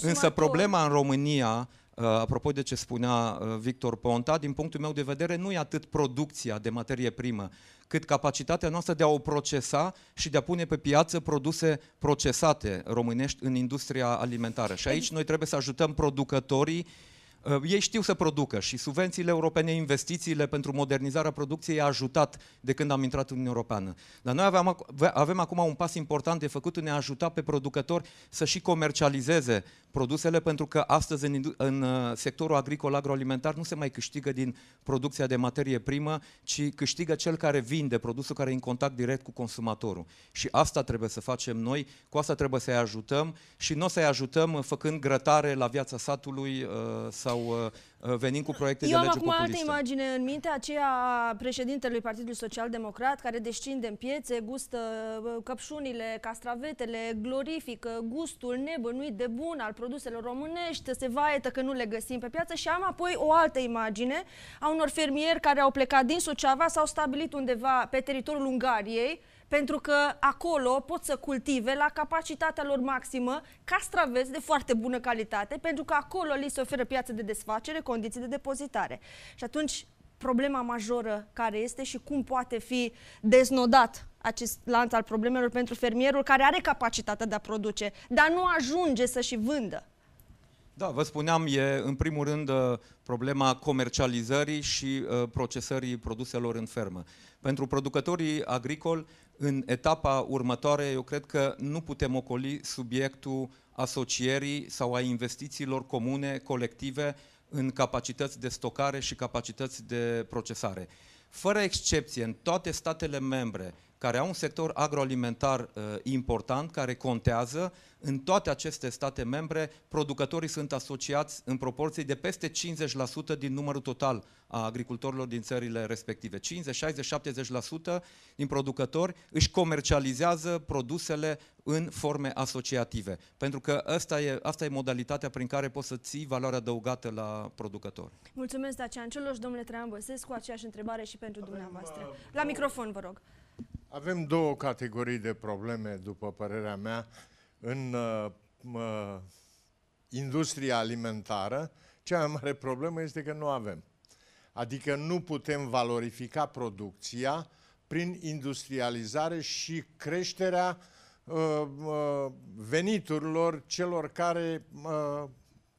[SPEAKER 2] De
[SPEAKER 3] Însă problema în România, uh, apropo de ce spunea Victor Ponta, din punctul meu de vedere, nu e atât producția de materie primă, cât capacitatea noastră de a o procesa și de a pune pe piață produse procesate românești în industria alimentară. Și aici noi trebuie să ajutăm producătorii Uh, ei știu să producă și subvențiile europene, investițiile pentru modernizarea producției a ajutat de când am intrat în Uniunea Europeană. Dar noi avem, avem acum un pas important de făcut în a ajuta pe producători să și comercializeze produsele, pentru că astăzi în, în uh, sectorul agricol agroalimentar nu se mai câștigă din producția de materie primă, ci câștigă cel care vinde produsul care e în contact direct cu consumatorul. Și asta trebuie să facem noi, cu asta trebuie să-i ajutăm și nu o să-i ajutăm făcând grătare la viața satului uh, sau uh, uh, venind cu proiecte
[SPEAKER 2] Eu
[SPEAKER 3] de lege
[SPEAKER 2] am acum
[SPEAKER 3] populiste.
[SPEAKER 2] altă imagine în minte, aceea a președintelui Partidului Social Democrat, care descinde în piețe, gustă uh, căpșunile, castravetele, glorifică gustul nebănuit de bun al produselor românești, se vaietă că nu le găsim pe piață și am apoi o altă imagine a unor fermieri care au plecat din Suceava, s-au stabilit undeva pe teritoriul Ungariei, pentru că acolo pot să cultive la capacitatea lor maximă castraveți de foarte bună calitate, pentru că acolo li se oferă piață de desfacere, condiții de depozitare. Și atunci problema majoră care este și cum poate fi deznodat acest lanț al problemelor pentru fermierul care are capacitatea de a produce, dar nu ajunge să și vândă.
[SPEAKER 3] Da, vă spuneam, e în primul rând uh, problema comercializării și uh, procesării produselor în fermă. Pentru producătorii agricoli, în etapa următoare, eu cred că nu putem ocoli subiectul asocierii sau a investițiilor comune, colective, în capacități de stocare și capacități de procesare. Fără excepție, în toate statele membre care au un sector agroalimentar uh, important, care contează, în toate aceste state membre, producătorii sunt asociați în proporție de peste 50% din numărul total a agricultorilor din țările respective. 50, 60, 70% din producători își comercializează produsele în forme asociative. Pentru că asta e, asta e modalitatea prin care poți să ții valoarea adăugată la producător.
[SPEAKER 2] Mulțumesc, Dacian Cioloș. Domnule Traian Băsescu, aceeași întrebare și pentru Avem, dumneavoastră. Uh, la microfon, vă rog.
[SPEAKER 5] Avem două categorii de probleme, după părerea mea, în uh, uh, industria alimentară. Cea mai mare problemă este că nu avem. Adică nu putem valorifica producția prin industrializare și creșterea uh, uh, veniturilor celor care uh,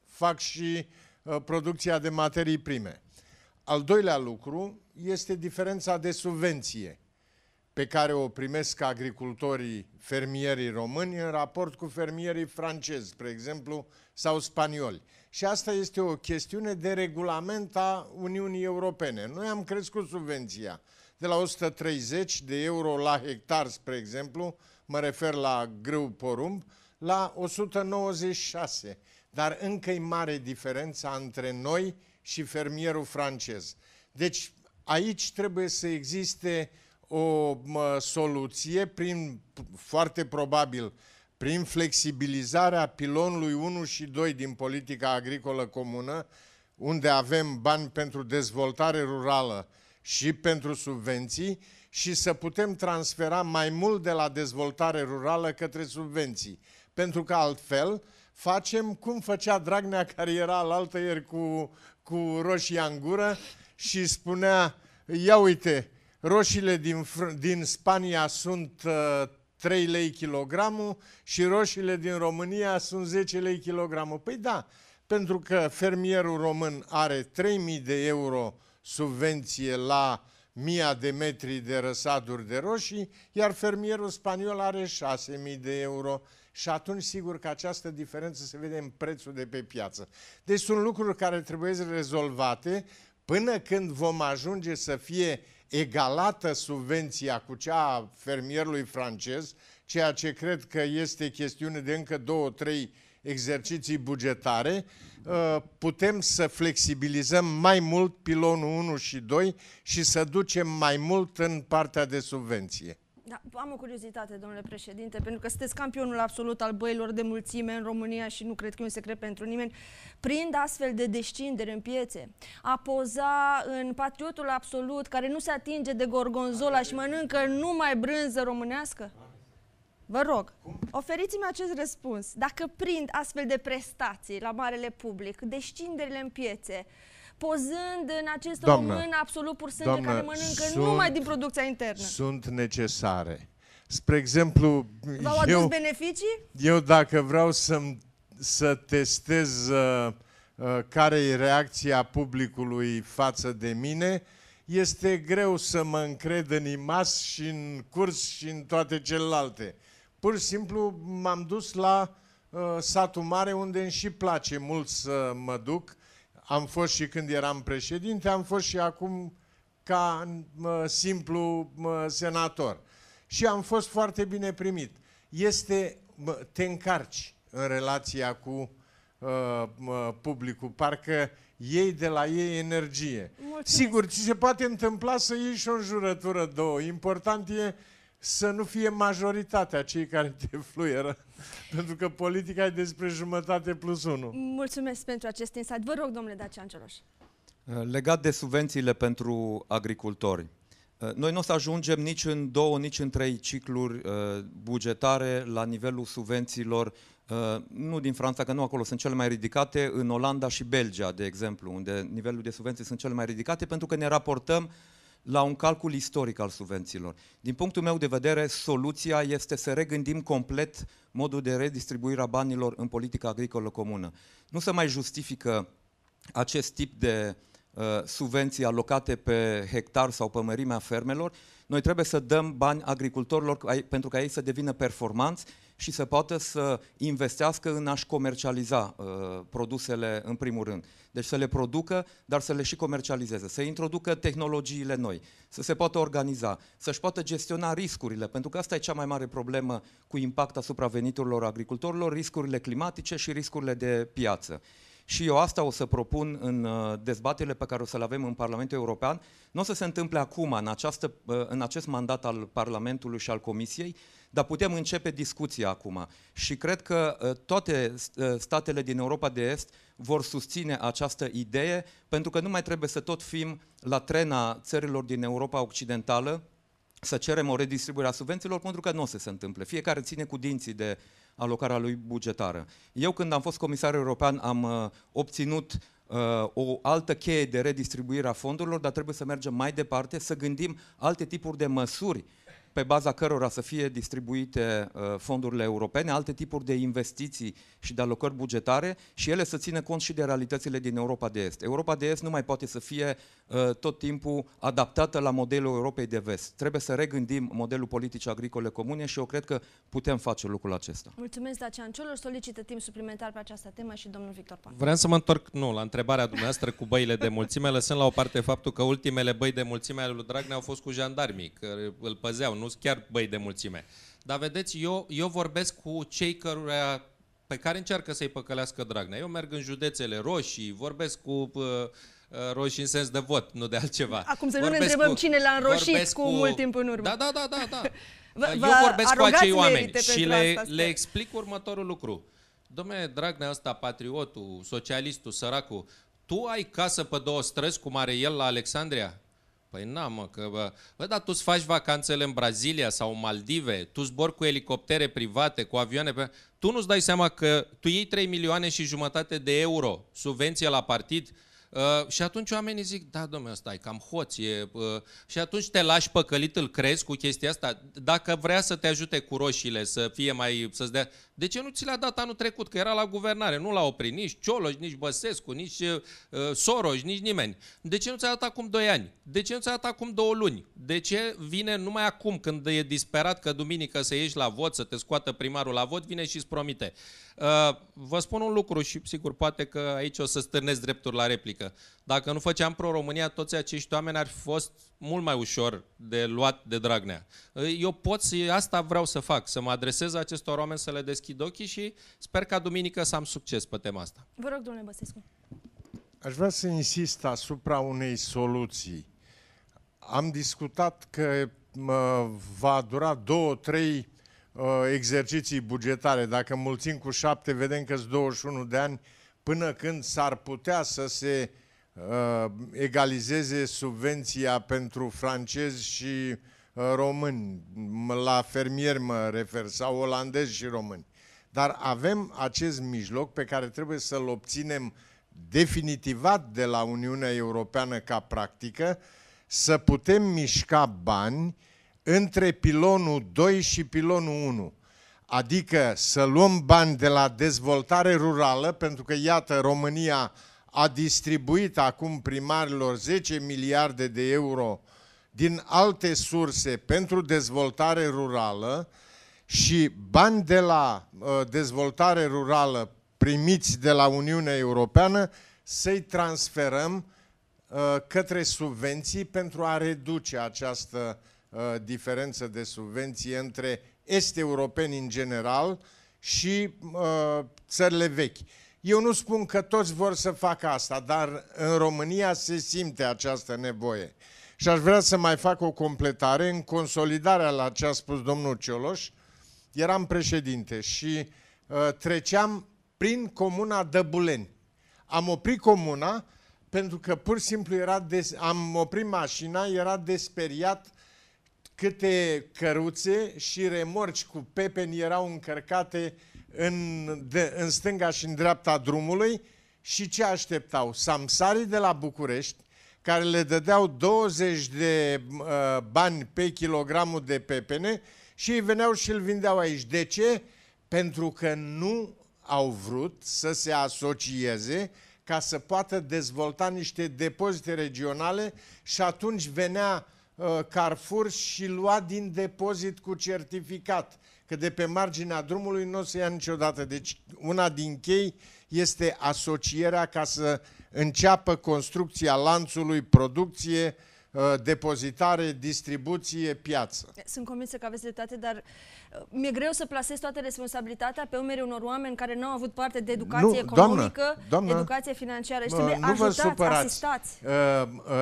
[SPEAKER 5] fac și uh, producția de materii prime. Al doilea lucru este diferența de subvenție pe care o primesc agricultorii fermierii români în raport cu fermierii francezi, spre exemplu, sau spanioli. Și asta este o chestiune de regulament a Uniunii Europene. Noi am crescut subvenția de la 130 de euro la hectar, spre exemplu, mă refer la grâu porumb, la 196. Dar încă e mare diferența între noi și fermierul francez. Deci aici trebuie să existe o mă, soluție prin, foarte probabil, prin flexibilizarea pilonului 1 și 2 din politica agricolă comună, unde avem bani pentru dezvoltare rurală și pentru subvenții și să putem transfera mai mult de la dezvoltare rurală către subvenții. Pentru că altfel facem cum făcea Dragnea care era la altă ieri cu, cu roșia în gură și spunea, ia uite, roșiile din, din Spania sunt uh, 3 lei kilogramul și roșiile din România sunt 10 lei kilogramul. Păi da, pentru că fermierul român are 3000 de euro subvenție la mia de metri de răsaduri de roșii, iar fermierul spaniol are 6.000 de euro și atunci sigur că această diferență se vede în prețul de pe piață. Deci sunt lucruri care trebuie rezolvate până când vom ajunge să fie egalată subvenția cu cea a fermierului francez, ceea ce cred că este chestiune de încă două, trei exerciții bugetare, uh, putem să flexibilizăm mai mult pilonul 1 și 2 și să ducem mai mult în partea de subvenție.
[SPEAKER 2] Da, am o curiozitate, domnule președinte, pentru că sunteți campionul absolut al băilor de mulțime în România și nu cred că e un secret pentru nimeni. Prind astfel de descindere în piețe, a poza în patriotul absolut care nu se atinge de gorgonzola și mănâncă numai brânză românească? Vă rog, oferiți-mi acest răspuns. Dacă prind astfel de prestații la marele public, descinderile în piețe, pozând în acest doamnă, român absolut pur sânge doamnă, care mănâncă sunt, numai din producția internă.
[SPEAKER 5] Sunt necesare. Spre exemplu,
[SPEAKER 2] V-au adus eu, beneficii?
[SPEAKER 5] Eu dacă vreau să, să testez uh, uh, care e reacția publicului față de mine, este greu să mă încred în IMAS și în curs și în toate celelalte. Pur și simplu m-am dus la uh, satul mare unde îmi și place mult să mă duc am fost și când eram președinte, am fost și acum ca mă, simplu mă, senator. Și am fost foarte bine primit. Este, mă, te încarci în relația cu uh, mă, publicul, parcă iei de la ei energie. Mulțumesc. Sigur, ți se poate întâmpla să iei și o înjurătură două. Important e să nu fie majoritatea cei care te fluieră, pentru că politica e despre jumătate plus unu.
[SPEAKER 2] Mulțumesc pentru acest insight. Vă rog, domnule Dacian Cioloș.
[SPEAKER 3] Uh, legat de subvențiile pentru agricultori, uh, noi nu o să ajungem nici în două, nici în trei cicluri uh, bugetare la nivelul subvențiilor, nu din Franța, că nu acolo sunt cele mai ridicate, în Olanda și Belgia, de exemplu, unde nivelul de subvenții sunt cele mai ridicate, pentru că ne raportăm la un calcul istoric al subvențiilor. Din punctul meu de vedere, soluția este să regândim complet modul de redistribuire a banilor în politica agricolă comună. Nu se mai justifică acest tip de uh, subvenții alocate pe hectar sau pe mărimea fermelor, noi trebuie să dăm bani agricultorilor pentru ca ei să devină performanți și să poată să investească în a-și comercializa uh, produsele în primul rând. Deci să le producă, dar să le și comercializeze, să introducă tehnologiile noi, să se poată organiza, să-și poată gestiona riscurile, pentru că asta e cea mai mare problemă cu impact asupra veniturilor agricultorilor, riscurile climatice și riscurile de piață. Și eu asta o să propun în uh, dezbaterile pe care o să le avem în Parlamentul European. Nu o să se întâmple acum, în, această, uh, în acest mandat al Parlamentului și al Comisiei, dar putem începe discuția acum. Și cred că uh, toate statele din Europa de Est vor susține această idee, pentru că nu mai trebuie să tot fim la trena țărilor din Europa Occidentală, să cerem o redistribuire a subvențiilor, pentru că nu o să se întâmple. Fiecare ține cu dinții de alocarea lui bugetară. Eu când am fost comisar european am uh, obținut uh, o altă cheie de redistribuire a fondurilor, dar trebuie să mergem mai departe, să gândim alte tipuri de măsuri pe baza cărora să fie distribuite uh, fondurile europene, alte tipuri de investiții și de alocări bugetare și ele să țină cont și de realitățile din Europa de Est. Europa de Est nu mai poate să fie uh, tot timpul adaptată la modelul Europei de Vest. Trebuie să regândim modelul politic agricole comune și eu cred că putem face lucrul acesta.
[SPEAKER 2] Mulțumesc, Dacian Ciolor. Solicită timp suplimentar pe această temă și domnul Victor Pan.
[SPEAKER 4] Vreau să mă întorc, nu, la întrebarea dumneavoastră cu băile de mulțime, lăsând la o parte faptul că ultimele băi de mulțime ale lui Dragnea au fost cu jandarmii, că îl păzeau, nu chiar băi de mulțime. Dar vedeți, eu, eu vorbesc cu cei căruia, pe care încearcă să-i păcălească Dragnea. Eu merg în județele roșii, vorbesc cu uh, uh roșii în sens de vot, nu de altceva.
[SPEAKER 2] Acum să nu vorbesc ne întrebăm cu, cine l-a înroșit cu, cu mult timp în urmă.
[SPEAKER 4] Da, da, da, da. da. Vă, eu vorbesc cu acei oameni și le, asta, le explic următorul lucru. Domnule Dragnea ăsta, patriotul, socialistul, săracul, tu ai casă pe două străzi, cum are el la Alexandria? Păi na, mă, că bă, bă, dar tu faci vacanțele în Brazilia sau în Maldive, tu zbori cu elicoptere private, cu avioane, pe... tu nu-ți dai seama că tu iei 3 milioane și jumătate de euro subvenție la partid, Uh, și atunci oamenii zic, da, domnule, ăsta e cam hoț, e, uh, și atunci te lași păcălit, îl crezi cu chestia asta. Dacă vrea să te ajute cu roșiile, să fie mai, să-ți dea... De ce nu ți le-a dat anul trecut? Că era la guvernare, nu l-a oprit nici Cioloș, nici Băsescu, nici uh, Soros, nici nimeni. De ce nu ți-a dat acum 2 ani? De ce nu ți-a dat acum 2 luni? De ce vine numai acum, când e disperat că duminică să ieși la vot, să te scoată primarul la vot, vine și îți promite. Uh, vă spun un lucru și sigur poate că aici o să stârnesc drepturi la replică. Dacă nu făceam pro-România, toți acești oameni ar fi fost mult mai ușor de luat de Dragnea. Uh, eu pot să, asta vreau să fac, să mă adresez acestor oameni, să le deschid ochii și sper ca duminică să am succes pe tema asta.
[SPEAKER 2] Vă rog, domnule Băsescu.
[SPEAKER 5] Aș vrea să insist asupra unei soluții. Am discutat că mă, va dura două, trei uh, exerciții bugetare. Dacă mulțim cu șapte, vedem că sunt 21 de ani până când s-ar putea să se uh, egalizeze subvenția pentru francezi și uh, români. La fermieri mă refer, sau olandezi și români. Dar avem acest mijloc pe care trebuie să-l obținem definitivat de la Uniunea Europeană ca practică, să putem mișca bani între pilonul 2 și pilonul 1. Adică să luăm bani de la dezvoltare rurală, pentru că, iată, România a distribuit acum primarilor 10 miliarde de euro din alte surse pentru dezvoltare rurală și bani de la uh, dezvoltare rurală primiți de la Uniunea Europeană să-i transferăm uh, către subvenții pentru a reduce această uh, diferență de subvenție între este europeni în general și uh, țările vechi. Eu nu spun că toți vor să facă asta, dar în România se simte această nevoie. Și aș vrea să mai fac o completare în consolidarea la ce a spus domnul Cioloș. Eram președinte și uh, treceam prin comuna Dăbuleni. Am oprit comuna pentru că pur și simplu era des, am oprit mașina, era desperiat câte căruțe și remorci cu pepeni erau încărcate în, de, în stânga și în dreapta drumului și ce așteptau? Samsarii de la București, care le dădeau 20 de uh, bani pe kilogramul de pepene și ei veneau și îl vindeau aici. De ce? Pentru că nu au vrut să se asocieze ca să poată dezvolta niște depozite regionale și atunci venea uh, Carrefour și lua din depozit cu certificat, că de pe marginea drumului nu o să ia niciodată. Deci una din chei este asocierea ca să înceapă construcția lanțului producție, uh, depozitare, distribuție, piață.
[SPEAKER 2] Sunt convinsă că aveți dreptate, dar mi-e greu să plasez toată responsabilitatea pe umerii unor oameni care nu au avut parte de educație
[SPEAKER 5] Nu,
[SPEAKER 2] economică,
[SPEAKER 5] doamnă, doamnă,
[SPEAKER 2] educație financiară și
[SPEAKER 5] Mă,
[SPEAKER 2] trebuie
[SPEAKER 5] nu vă
[SPEAKER 2] ajutați,
[SPEAKER 5] supărați.
[SPEAKER 2] asistați.
[SPEAKER 5] Uh,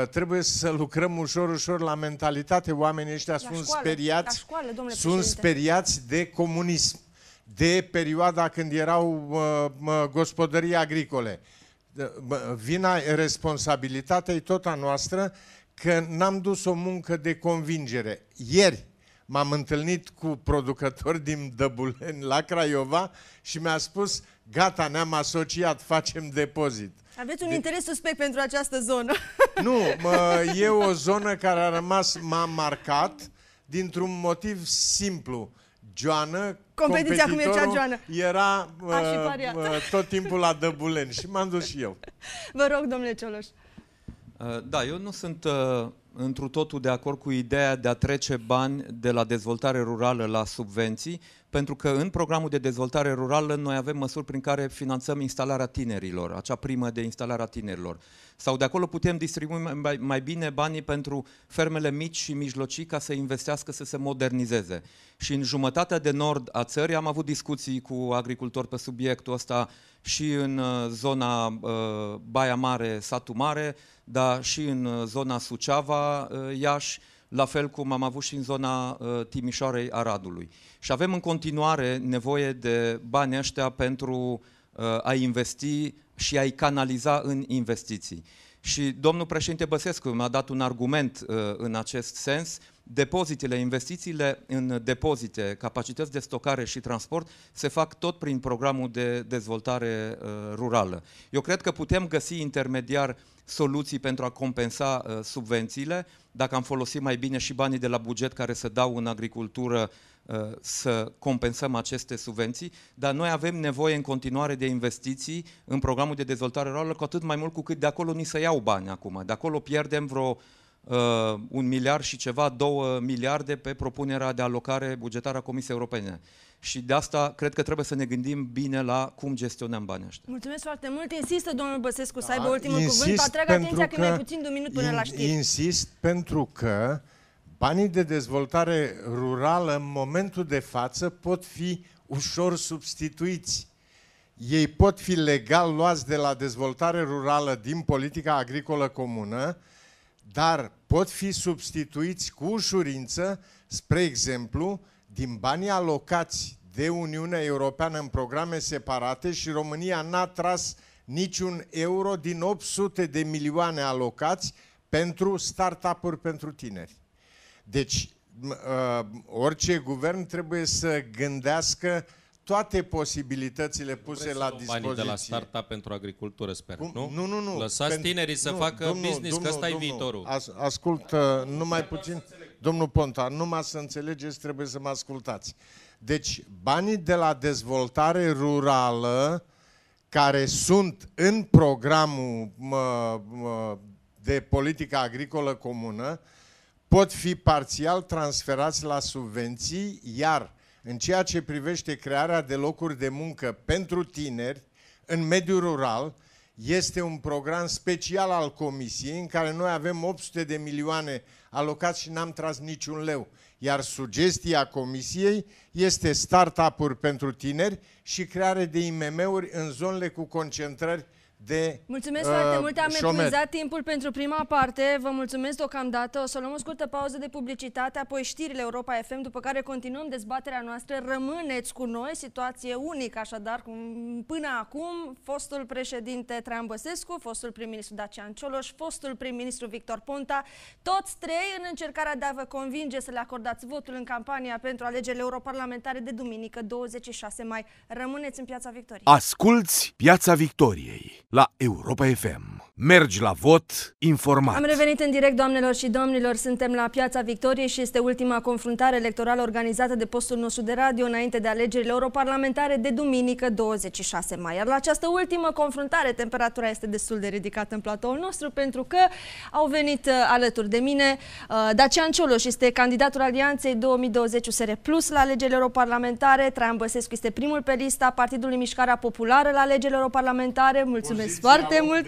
[SPEAKER 5] uh, trebuie să lucrăm ușor, ușor la mentalitate. Oamenii ăștia
[SPEAKER 2] La
[SPEAKER 5] sunt
[SPEAKER 2] școală,
[SPEAKER 5] speriați.
[SPEAKER 2] la școală, domnule
[SPEAKER 5] sunt
[SPEAKER 2] președinte.
[SPEAKER 5] speriați de comunism, de perioada când erau uh, uh, gospodării agricole. Uh, Vina, responsabilitatea e tot a noastră că n-am dus o muncă de convingere. Ieri m-am întâlnit cu producători din Dăbuleni la Craiova și mi-a spus, gata, ne-am asociat, facem depozit.
[SPEAKER 2] Aveți un interes suspect pentru această zonă.
[SPEAKER 5] Nu, mă, e o zonă care a rămas, m-a marcat dintr-un motiv simplu. Joană,
[SPEAKER 2] Competiția cu Mircea
[SPEAKER 5] competitorul,
[SPEAKER 2] Joană.
[SPEAKER 5] era
[SPEAKER 2] A și
[SPEAKER 5] uh,
[SPEAKER 2] pariat.
[SPEAKER 5] uh, tot timpul la Dăbuleni și m-am dus și eu.
[SPEAKER 2] Vă rog, domnule Cioloș.
[SPEAKER 3] Uh, Da, eu nu sunt uh, întru totul de acord cu ideea de a trece bani de la dezvoltare rurală la subvenții, pentru că în programul de dezvoltare rurală noi avem măsuri prin care finanțăm instalarea tinerilor, acea primă de instalare a tinerilor. Sau de acolo putem distribui mai, mai bine banii pentru fermele mici și mijlocii ca să investească, să se modernizeze. Și în jumătatea de nord a țării am avut discuții cu agricultori pe subiectul ăsta și în uh, zona uh, Baia Mare, Satu Mare, dar și în uh, zona Suceava, uh, Iași, la fel cum am avut și în zona uh, Timișoarei Aradului. Și avem în continuare nevoie de bani ăștia pentru uh, a investi și a-i canaliza în investiții. Și domnul președinte Băsescu mi-a dat un argument uh, în acest sens. Depozitele, investițiile în depozite, capacități de stocare și transport se fac tot prin programul de dezvoltare uh, rurală. Eu cred că putem găsi intermediar soluții pentru a compensa uh, subvențiile, dacă am folosit mai bine și banii de la buget care se dau în agricultură uh, să compensăm aceste subvenții, dar noi avem nevoie în continuare de investiții în programul de dezvoltare rurală, cu atât mai mult cu cât de acolo ni se iau bani acum. De acolo pierdem vreo uh, un miliard și ceva, două miliarde pe propunerea de alocare bugetară a Comisiei Europene. Și de asta cred că trebuie să ne gândim bine la cum gestionăm banii ăștia.
[SPEAKER 2] Mulțumesc foarte mult. Insistă domnul Băsescu să da, aibă ultimul cuvânt. Atrag atenția că mai puțin de un minut până in, la știri.
[SPEAKER 5] Insist pentru că banii de dezvoltare rurală în momentul de față pot fi ușor substituiți. Ei pot fi legal luați de la dezvoltare rurală din politica agricolă comună, dar pot fi substituiți cu ușurință, spre exemplu, din banii alocați de Uniunea Europeană în programe separate și România n-a tras niciun euro din 800 de milioane alocați pentru startup-uri pentru tineri. Deci, uh, orice guvern trebuie să gândească toate posibilitățile puse la dispoziție.
[SPEAKER 4] banii de la startup pentru agricultură, sper,
[SPEAKER 5] Cum?
[SPEAKER 4] nu?
[SPEAKER 5] Nu, nu, nu.
[SPEAKER 4] Lăsați
[SPEAKER 5] Pentru-
[SPEAKER 4] tinerii să
[SPEAKER 5] nu,
[SPEAKER 4] facă
[SPEAKER 5] domnul,
[SPEAKER 4] business,
[SPEAKER 5] domnul,
[SPEAKER 4] că ăsta e
[SPEAKER 5] domnul,
[SPEAKER 4] viitorul.
[SPEAKER 5] As, ascult uh, numai puțin. Domnul Ponta, numai să înțelegeți, trebuie să mă ascultați. Deci, banii de la dezvoltare rurală, care sunt în programul mă, mă, de politică agricolă comună, pot fi parțial transferați la subvenții, iar în ceea ce privește crearea de locuri de muncă pentru tineri în mediul rural, este un program special al Comisiei în care noi avem 800 de milioane alocați și n-am tras niciun leu. Iar sugestia Comisiei este startup-uri pentru tineri și creare de IMM-uri în zonele cu concentrări de
[SPEAKER 2] Mulțumesc
[SPEAKER 5] uh,
[SPEAKER 2] foarte mult, am
[SPEAKER 5] șomeri.
[SPEAKER 2] epuizat timpul pentru prima parte. Vă mulțumesc deocamdată. O să luăm o scurtă pauză de publicitate, apoi știrile Europa FM, după care continuăm dezbaterea noastră. Rămâneți cu noi, situație unică, așadar, cum până acum, fostul președinte Traian Băsescu, fostul prim-ministru Dacian Cioloș, fostul prim-ministru Victor Ponta, toți trei în încercarea de a vă convinge să le acordați votul în campania pentru alegerile europarlamentare de duminică, 26 mai. Rămâneți în Piața Victoriei.
[SPEAKER 1] Asculți Piața Victoriei la Europa FM. Mergi la vot informat.
[SPEAKER 2] Am revenit în direct, doamnelor și domnilor. Suntem la Piața Victoriei și este ultima confruntare electorală organizată de postul nostru de radio înainte de alegerile europarlamentare de duminică 26 mai. Iar la această ultimă confruntare, temperatura este destul de ridicată în platoul nostru pentru că au venit uh, alături de mine uh, Dacian Cioloș este candidatul Alianței 2020 USR Plus la alegerile europarlamentare. Traian Băsescu este primul pe lista Partidului Mișcarea Populară la alegerile europarlamentare. Mulțumesc foarte mult!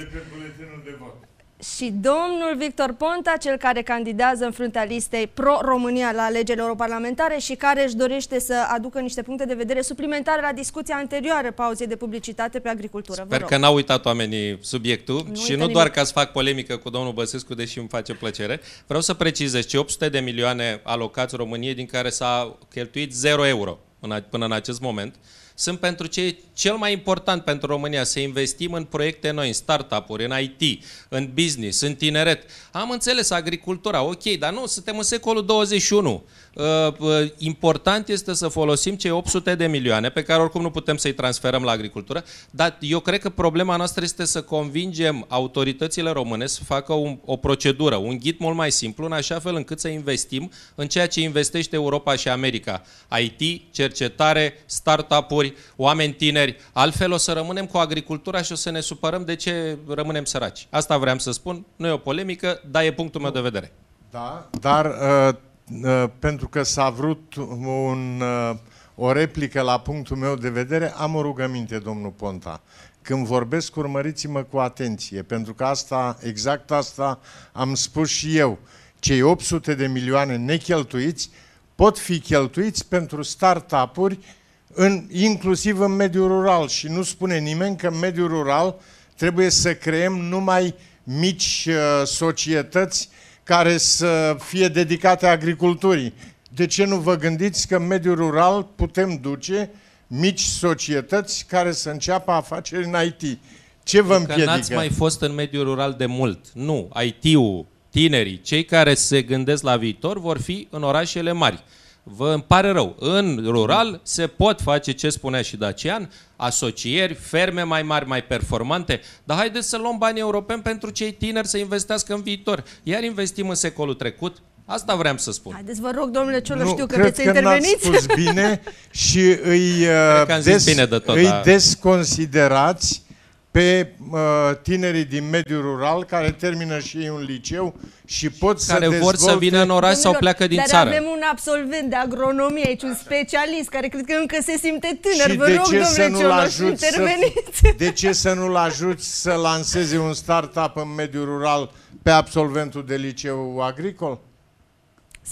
[SPEAKER 2] și domnul Victor Ponta, cel care candidează în fruntea listei pro-România la alegerile europarlamentare și care își dorește să aducă niște puncte de vedere suplimentare la discuția anterioară pauzei de publicitate pe agricultură. Vă
[SPEAKER 4] Sper
[SPEAKER 2] rog.
[SPEAKER 4] că n-au uitat oamenii subiectul
[SPEAKER 2] Nu
[SPEAKER 4] și
[SPEAKER 2] uită
[SPEAKER 4] nu
[SPEAKER 2] nimic.
[SPEAKER 4] doar ca să fac polemică cu domnul Băsescu, deși îmi face plăcere. Vreau să precizez ce 800 de milioane alocați României, din care s-a cheltuit 0 euro în a- până în acest moment, sunt pentru ce e cel mai important pentru România, să investim în proiecte noi, în startup-uri, în IT, în business, în tineret. Am înțeles agricultura, ok, dar nu, suntem în secolul 21. Uh, uh, important este să folosim cei 800 de milioane, pe care oricum nu putem să-i transferăm la agricultură, dar eu cred că problema noastră este să convingem autoritățile române să facă un, o procedură, un ghid mult mai simplu, în așa fel încât să investim în ceea ce investește Europa și America. IT, cercetare, startup-uri, oameni tineri. Altfel o să rămânem cu agricultura și o să ne supărăm de ce rămânem săraci. Asta vreau să spun, nu e o polemică, dar e punctul meu de vedere.
[SPEAKER 5] Da, dar uh, uh, pentru că s-a vrut un, uh, o replică la punctul meu de vedere, am o rugăminte, domnul Ponta. Când vorbesc, urmăriți-mă cu atenție, pentru că asta, exact asta am spus și eu. Cei 800 de milioane necheltuiți pot fi cheltuiți pentru startup-uri, în, inclusiv în mediul rural. Și nu spune nimeni că în mediul rural trebuie să creăm numai mici uh, societăți care să fie dedicate agriculturii. De ce nu vă gândiți că în mediul rural putem duce mici societăți care să înceapă afaceri în IT? Ce vă
[SPEAKER 4] Că
[SPEAKER 5] împiedică?
[SPEAKER 4] n-ați mai fost în mediul rural de mult. Nu, IT-ul, tinerii, cei care se gândesc la viitor vor fi în orașele mari. Vă îmi pare rău. În rural se pot face, ce spunea și Dacian, asocieri, ferme mai mari, mai performante, dar haideți să luăm banii europeni pentru cei tineri să investească în viitor. Iar investim în secolul trecut, asta vreau să spun.
[SPEAKER 2] Haideți, vă rog, domnule Cioloș,
[SPEAKER 5] nu,
[SPEAKER 2] știu că
[SPEAKER 5] cred
[SPEAKER 2] vreți să
[SPEAKER 5] că n-ați
[SPEAKER 2] interveniți.
[SPEAKER 5] spus bine și îi, uh,
[SPEAKER 4] că am zis bine de tot,
[SPEAKER 5] îi
[SPEAKER 4] da.
[SPEAKER 5] desconsiderați pe uh, tinerii din mediul rural care termină și ei un liceu și pot
[SPEAKER 4] Care
[SPEAKER 5] să
[SPEAKER 4] vor să
[SPEAKER 5] dezvolte...
[SPEAKER 4] vină în oraș sau
[SPEAKER 2] Domnilor,
[SPEAKER 4] pleacă din
[SPEAKER 2] dar
[SPEAKER 4] țară.
[SPEAKER 2] avem un absolvent de agronomie aici, un specialist, care cred că încă se simte tânăr.
[SPEAKER 5] Și
[SPEAKER 2] Vă
[SPEAKER 5] de
[SPEAKER 2] rog,
[SPEAKER 5] ce să
[SPEAKER 2] domnule
[SPEAKER 5] nu-l
[SPEAKER 2] Cioloș,
[SPEAKER 5] ajuți să,
[SPEAKER 2] interveniți.
[SPEAKER 5] de ce să nu-l ajuți să lanseze un startup în mediul rural pe absolventul de liceu agricol?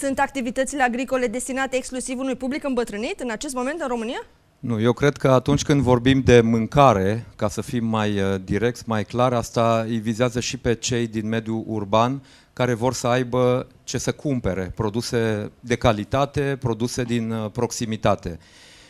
[SPEAKER 2] Sunt activitățile agricole destinate exclusiv unui public îmbătrânit în acest moment în România?
[SPEAKER 3] Nu, eu cred că atunci când vorbim de mâncare, ca să fim mai uh, direct, mai clar, asta îi vizează și pe cei din mediul urban care vor să aibă ce să cumpere, produse de calitate, produse din uh, proximitate.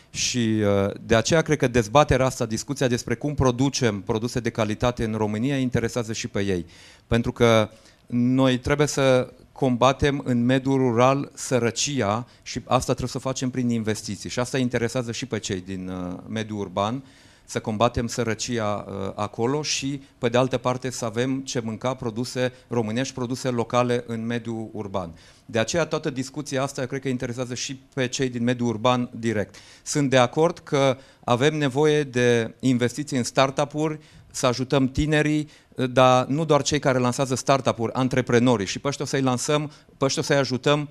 [SPEAKER 3] Și uh, de aceea cred că dezbaterea asta, discuția despre cum producem produse de calitate în România, îi interesează și pe ei. Pentru că noi trebuie să combatem în mediul rural sărăcia și asta trebuie să o facem prin investiții. Și asta interesează și pe cei din uh, mediul urban, să combatem sărăcia uh, acolo și, pe de altă parte, să avem ce mânca produse românești, produse locale în mediul urban. De aceea toată discuția asta, eu cred că interesează și pe cei din mediul urban direct. Sunt de acord că avem nevoie de investiții în startup-uri, să ajutăm tinerii, dar nu doar cei care lansează startup-uri, antreprenorii. Și pe ăștia o să-i lansăm, pe ăștia o să-i ajutăm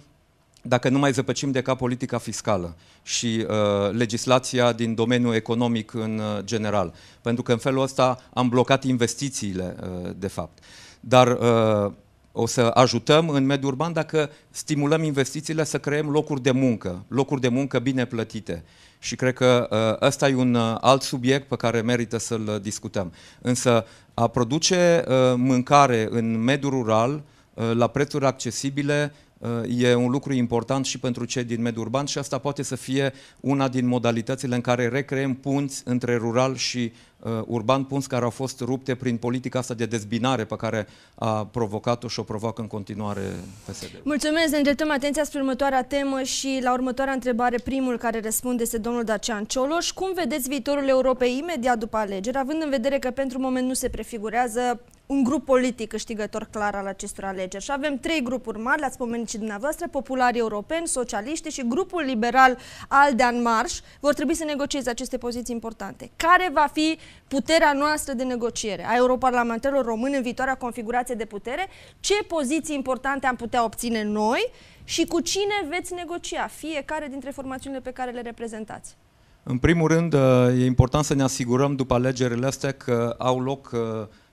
[SPEAKER 3] dacă nu mai zăpăcim de cap politica fiscală și uh, legislația din domeniul economic în uh, general. Pentru că în felul ăsta am blocat investițiile, uh, de fapt. Dar uh, o să ajutăm în mediul urban dacă stimulăm investițiile să creăm locuri de muncă, locuri de muncă bine plătite. Și cred că uh, ăsta e un uh, alt subiect pe care merită să-l uh, discutăm. Însă a produce uh, mâncare în mediul rural uh, la prețuri accesibile uh, e un lucru important și pentru cei din mediul urban și asta poate să fie una din modalitățile în care recreăm punți între rural și uh, urban, punți care au fost rupte prin politica asta de dezbinare pe care a provocat-o și o provoacă în continuare PSD.
[SPEAKER 2] Mulțumesc, ne îndreptăm atenția spre următoarea temă și la următoarea întrebare primul care răspunde este domnul Dacian Cioloș. Cum vedeți viitorul Europei imediat după alegeri, având în vedere că pentru moment nu se prefigurează un grup politic câștigător clar al acestor alegeri. Și avem trei grupuri mari, le-ați pomenit și dumneavoastră, populari europeni, socialiști și grupul liberal Aldean Marș vor trebui să negocieze aceste poziții importante. Care va fi puterea noastră de negociere a europarlamentarilor români în viitoarea configurație de putere? Ce poziții importante am putea obține noi și cu cine veți negocia fiecare dintre formațiunile pe care le reprezentați?
[SPEAKER 3] În primul rând, uh, e important să ne asigurăm după alegerile astea că au loc uh,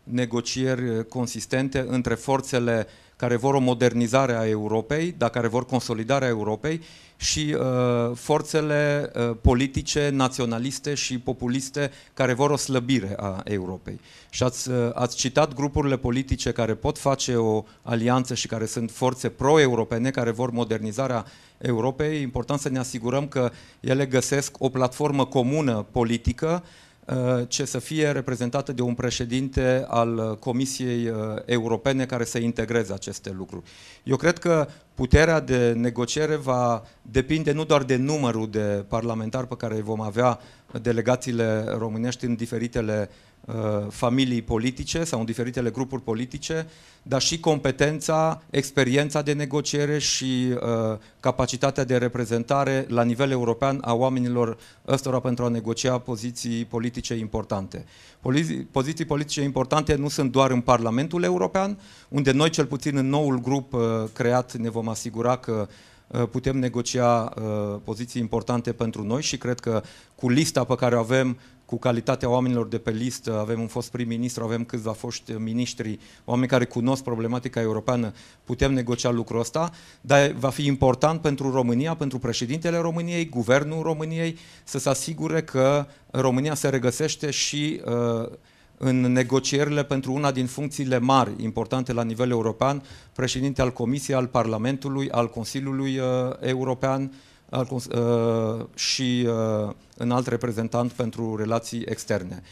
[SPEAKER 3] negocieri consistente între forțele care vor o modernizare a Europei, dar care vor consolidarea Europei și uh, forțele uh, politice, naționaliste și populiste care vor o slăbire a Europei. Și ați, uh, ați citat grupurile politice care pot face o alianță și care sunt forțe pro-europene, care vor modernizarea Europei. E important să ne asigurăm că ele găsesc o platformă comună politică ce să fie reprezentată de un președinte al Comisiei Europene care să integreze aceste lucruri. Eu cred că puterea de negociere va depinde nu doar de numărul de parlamentari pe care îi vom avea delegațiile românești în diferitele uh, familii politice sau în diferitele grupuri politice, dar și competența, experiența de negociere și uh, capacitatea de reprezentare la nivel european a oamenilor ăstora pentru a negocia poziții politice importante. Poziții, poziții politice importante nu sunt doar în Parlamentul European, unde noi, cel puțin în noul grup uh, creat, ne vom asigura că uh, putem negocia uh, poziții importante pentru noi și cred că cu lista pe care o avem cu calitatea oamenilor de pe listă, avem un fost prim-ministru, avem câțiva foști miniștri, oameni care cunosc problematica europeană, putem negocia lucrul ăsta, dar va fi important pentru România, pentru președintele României, guvernul României, să se asigure că România se regăsește și uh, în negocierile pentru una din funcțiile mari, importante la nivel european, președinte al Comisiei, al Parlamentului, al Consiliului uh, European, al, uh, și uh, în alt reprezentant pentru relații externe.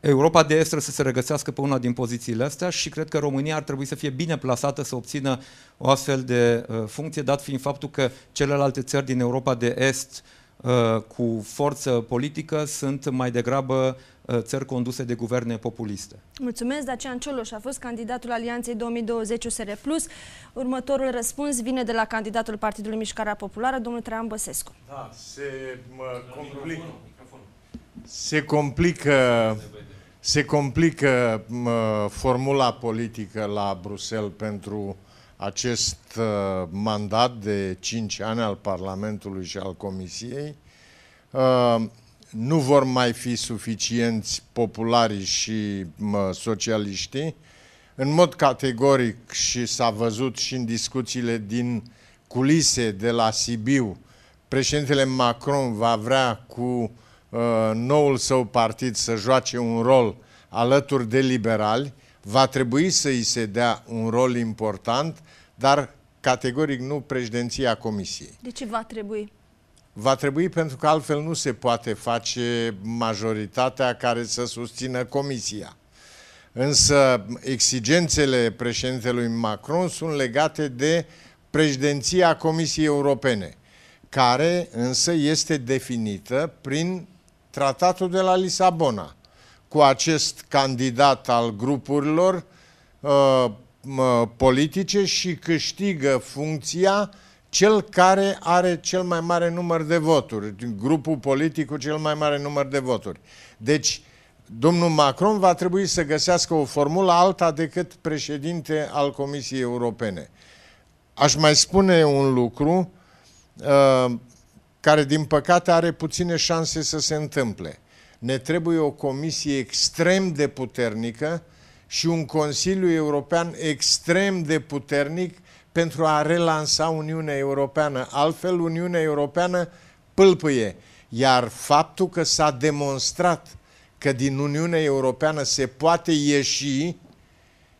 [SPEAKER 3] Europa de Est trebuie să se regăsească pe una din pozițiile astea și cred că România ar trebui să fie bine plasată să obțină o astfel de uh, funcție, dat fiind faptul că celelalte țări din Europa de Est uh, cu forță politică sunt mai degrabă uh, țări conduse de guverne populiste.
[SPEAKER 2] Mulțumesc, Dacian Cioloș a fost candidatul Alianței 2020 USR+. Următorul răspuns vine de la candidatul Partidului Mișcarea Populară, domnul Traian Băsescu.
[SPEAKER 5] Da, se mă, complică. Se complică se complică mă, formula politică la Bruxelles pentru acest uh, mandat de 5 ani al Parlamentului și al Comisiei. Uh, nu vor mai fi suficienți populari și mă, socialiștii. În mod categoric și s-a văzut și în discuțiile din culise de la Sibiu, președintele Macron va vrea cu Uh, noul său partid să joace un rol alături de liberali, va trebui să îi se dea un rol important, dar categoric nu președinția Comisiei.
[SPEAKER 2] De ce va trebui?
[SPEAKER 5] Va trebui pentru că altfel nu se poate face majoritatea care să susțină Comisia. Însă exigențele președintelui Macron sunt legate de președinția Comisiei Europene, care însă este definită prin tratatul de la Lisabona cu acest candidat al grupurilor uh, politice și câștigă funcția cel care are cel mai mare număr de voturi, grupul politic cu cel mai mare număr de voturi. Deci, domnul Macron va trebui să găsească o formulă alta decât președinte al Comisiei Europene. Aș mai spune un lucru, uh, care din păcate are puține șanse să se întâmple. Ne trebuie o comisie extrem de puternică și un Consiliu European extrem de puternic pentru a relansa Uniunea Europeană. Altfel, Uniunea Europeană pâlpâie. Iar faptul că s-a demonstrat că din Uniunea Europeană se poate ieși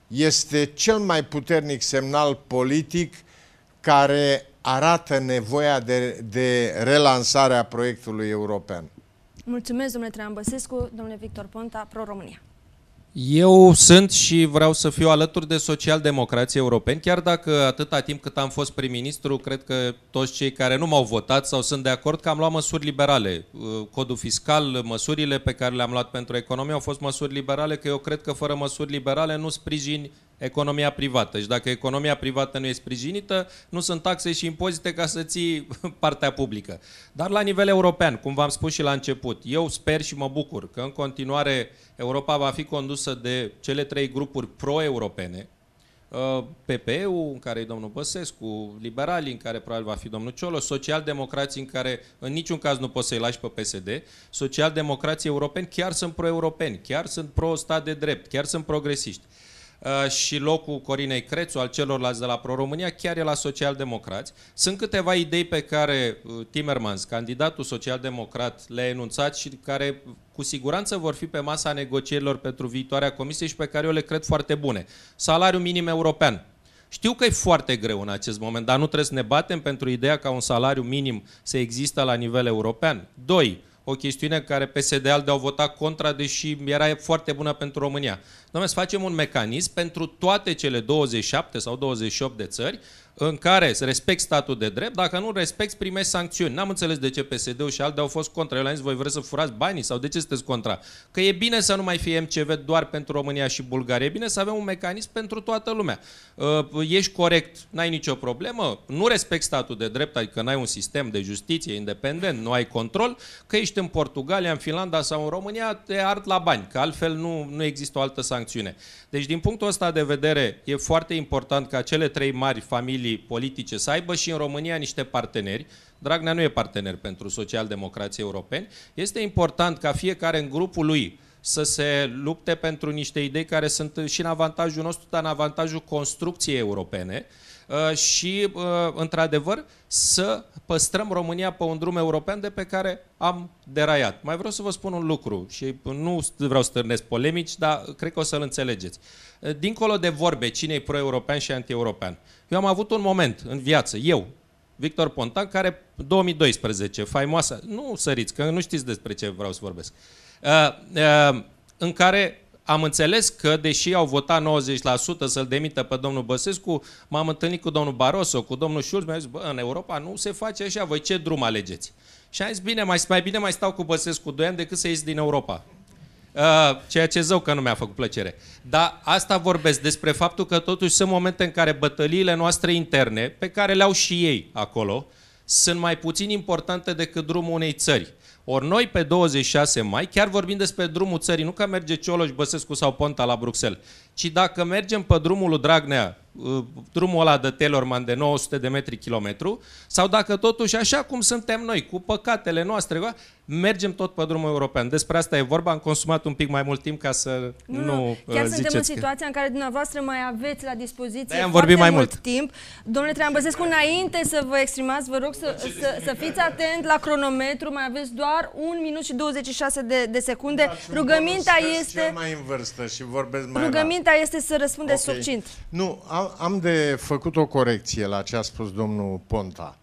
[SPEAKER 5] este cel mai puternic semnal politic care arată nevoia de, de relansare a proiectului european.
[SPEAKER 2] Mulțumesc, domnule Traian Băsescu, domnule Victor Ponta, Pro-România.
[SPEAKER 4] Eu sunt și vreau să fiu alături de socialdemocrații europeni, chiar dacă atâta timp cât am fost prim-ministru, cred că toți cei care nu m-au votat sau sunt de acord că am luat măsuri liberale. Codul fiscal, măsurile pe care le-am luat pentru economie au fost măsuri liberale, că eu cred că fără măsuri liberale nu sprijini economia privată. Și dacă economia privată nu e sprijinită, nu sunt taxe și impozite ca să ții partea publică. Dar la nivel european, cum v-am spus și la început, eu sper și mă bucur că în continuare Europa va fi condusă de cele trei grupuri pro-europene, uh, PPE-ul, în care e domnul Băsescu, liberalii, în care probabil va fi domnul Ciolo, socialdemocrații, în care în niciun caz nu poți să-i lași pe PSD, socialdemocrații europeni chiar sunt pro-europeni, chiar sunt pro-stat de drept, chiar sunt progresiști. Uh, și locul Corinei Crețu, al celorlalți de la Pro-România, chiar e la socialdemocrați. Sunt câteva idei pe care uh, Timmermans, candidatul social-democrat, le-a enunțat și care cu siguranță vor fi pe masa negocierilor pentru viitoarea comisie și pe care eu le cred foarte bune. Salariul minim european. Știu că e foarte greu în acest moment, dar nu trebuie să ne batem pentru ideea ca un salariu minim să există la nivel european. Doi, o chestiune care PSD-ALDE au votat contra, deși era foarte bună pentru România. Dom'le, să facem un mecanism pentru toate cele 27 sau 28 de țări în care să respect statul de drept, dacă nu respecti, primești sancțiuni. N-am înțeles de ce PSD-ul și alte au fost contra. Eu le-am zis, voi vreți să furați banii sau de ce sunteți contra? Că e bine să nu mai fie MCV doar pentru România și Bulgaria, e bine să avem un mecanism pentru toată lumea. Uh, ești corect, n-ai nicio problemă, nu respecti statul de drept, adică n-ai un sistem de justiție independent, nu ai control, că ești în Portugalia, în Finlanda sau în România, te ard la bani, că altfel nu, nu există o altă sancțiune. Deci, din punctul ăsta de vedere, e foarte important ca cele trei mari familii politice să aibă și în România niște parteneri. Dragnea nu e partener pentru socialdemocrații europeni. Este important ca fiecare în grupul lui să se lupte pentru niște idei care sunt și în avantajul nostru, dar în avantajul construcției europene uh, și, uh, într-adevăr, să păstrăm România pe un drum european de pe care am deraiat. Mai vreau să vă spun un lucru și nu vreau să stârnesc polemici, dar cred că o să-l înțelegeți. Uh, dincolo de vorbe, cine e pro-european și anti-european, eu am avut un moment în viață, eu, Victor Pontan, care 2012, faimoasă, nu săriți, că nu știți despre ce vreau să vorbesc. Uh, uh, în care am înțeles că, deși au votat 90% să-l demită pe domnul Băsescu, m-am întâlnit cu domnul Barroso, cu domnul Schulz, mi-a zis, bă, în Europa nu se face așa, voi ce drum alegeți? Și am zis, bine, mai, mai bine mai stau cu Băsescu 2 ani decât să ies din Europa. Uh, ceea ce zău că nu mi-a făcut plăcere. Dar asta vorbesc despre faptul că totuși sunt momente în care bătăliile noastre interne, pe care le au și ei acolo, sunt mai puțin importante decât drumul unei țări. Ori noi pe 26 mai, chiar vorbim despre drumul țării, nu că merge Cioloș, Băsescu sau Ponta la Bruxelles, ci dacă mergem pe drumul lui Dragnea, uh, drumul ăla de Telorman de 900 de metri kilometru, sau dacă totuși așa cum suntem noi, cu păcatele noastre, mergem tot pe drumul european. Despre asta e vorba, am consumat un pic mai mult timp ca să nu, nu
[SPEAKER 2] Chiar
[SPEAKER 4] uh,
[SPEAKER 2] suntem în situația
[SPEAKER 4] că...
[SPEAKER 2] în care dumneavoastră mai aveți la dispoziție
[SPEAKER 4] am vorbit mai
[SPEAKER 2] mult,
[SPEAKER 4] mult
[SPEAKER 2] timp. Domnule Traian Băsescu, înainte să vă exprimați, vă rog să, să, să fiți atent la cronometru, mai aveți doar 1 minut și 26 de, de secunde. Da, Rugămintea este...
[SPEAKER 5] Cel mai în vârstă și vorbesc mai
[SPEAKER 2] Rugămintea rar. este să răspundeți okay. succint.
[SPEAKER 5] Nu, am, am de făcut o corecție la ce a spus domnul Ponta.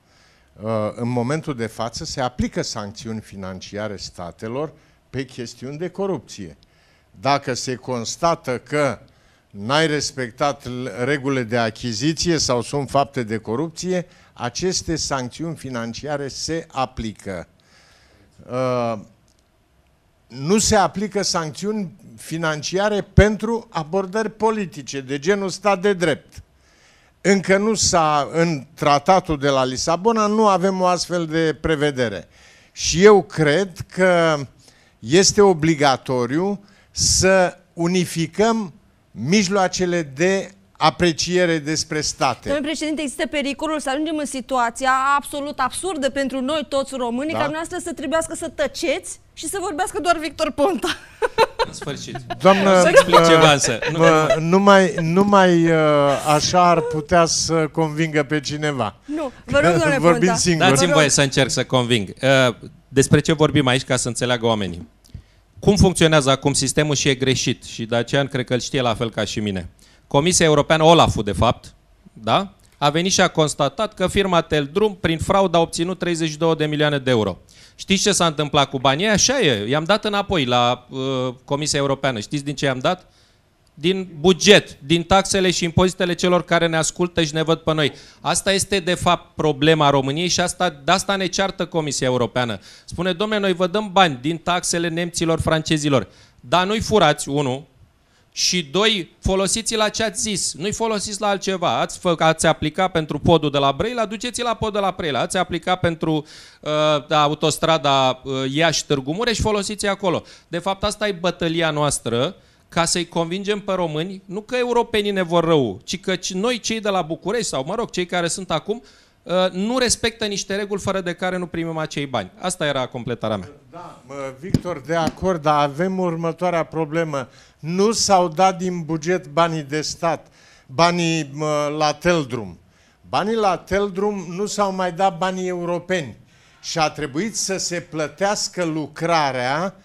[SPEAKER 5] Uh, în momentul de față se aplică sancțiuni financiare statelor pe chestiuni de corupție. Dacă se constată că n-ai respectat regulile de achiziție sau sunt fapte de corupție, aceste sancțiuni financiare se aplică. Uh, nu se aplică sancțiuni financiare pentru abordări politice, de genul stat de drept încă nu s-a, în tratatul de la Lisabona, nu avem o astfel de prevedere. Și eu cred că este obligatoriu să unificăm mijloacele de apreciere despre state.
[SPEAKER 2] Domnule președinte, există pericolul să ajungem în situația absolut absurdă pentru noi toți românii, da? ca noastră să trebuiască să tăceți și să vorbească doar Victor Ponta.
[SPEAKER 4] În sfârșit.
[SPEAKER 5] Doamnă,
[SPEAKER 4] să explic ceva însă.
[SPEAKER 5] Nu, mă, numai, numai uh, așa ar putea să convingă pe cineva.
[SPEAKER 2] Nu, vă rog, domnule Vorbim
[SPEAKER 5] singur.
[SPEAKER 4] Dați-mi voie să încerc să conving. Uh, despre ce vorbim aici ca să înțeleagă oamenii. Cum funcționează acum sistemul și e greșit și de aceea cred că îl știe la fel ca și mine. Comisia Europeană, Olaf-ul de fapt, da? a venit și a constatat că firma Teldrum, prin fraudă, a obținut 32 de milioane de euro. Știți ce s-a întâmplat cu banii? Așa e, i-am dat înapoi la uh, Comisia Europeană. Știți din ce i-am dat? Din buget, din taxele și impozitele celor care ne ascultă și ne văd pe noi. Asta este de fapt problema României și asta, de asta ne ceartă Comisia Europeană. Spune, domnule, noi vă dăm bani din taxele nemților, francezilor, dar nu-i furați, unul, și doi, folosiți la ce ați zis, nu-i folosiți la altceva. Ați, fă, ați aplicat pentru podul de la Brăila, duceți la podul de la Brăila. Ați aplicat pentru uh, autostrada uh, Iași-Târgu Mureș, folosiți acolo. De fapt, asta e bătălia noastră ca să-i convingem pe români, nu că europenii ne vor rău, ci că noi cei de la București sau, mă rog, cei care sunt acum, uh, nu respectă niște reguli fără de care nu primim acei bani. Asta era completarea mea.
[SPEAKER 5] Da, Victor, de acord, dar avem următoarea problemă nu s-au dat din buget banii de stat, banii la Teldrum. Banii la Teldrum nu s-au mai dat banii europeni și a trebuit să se plătească lucrarea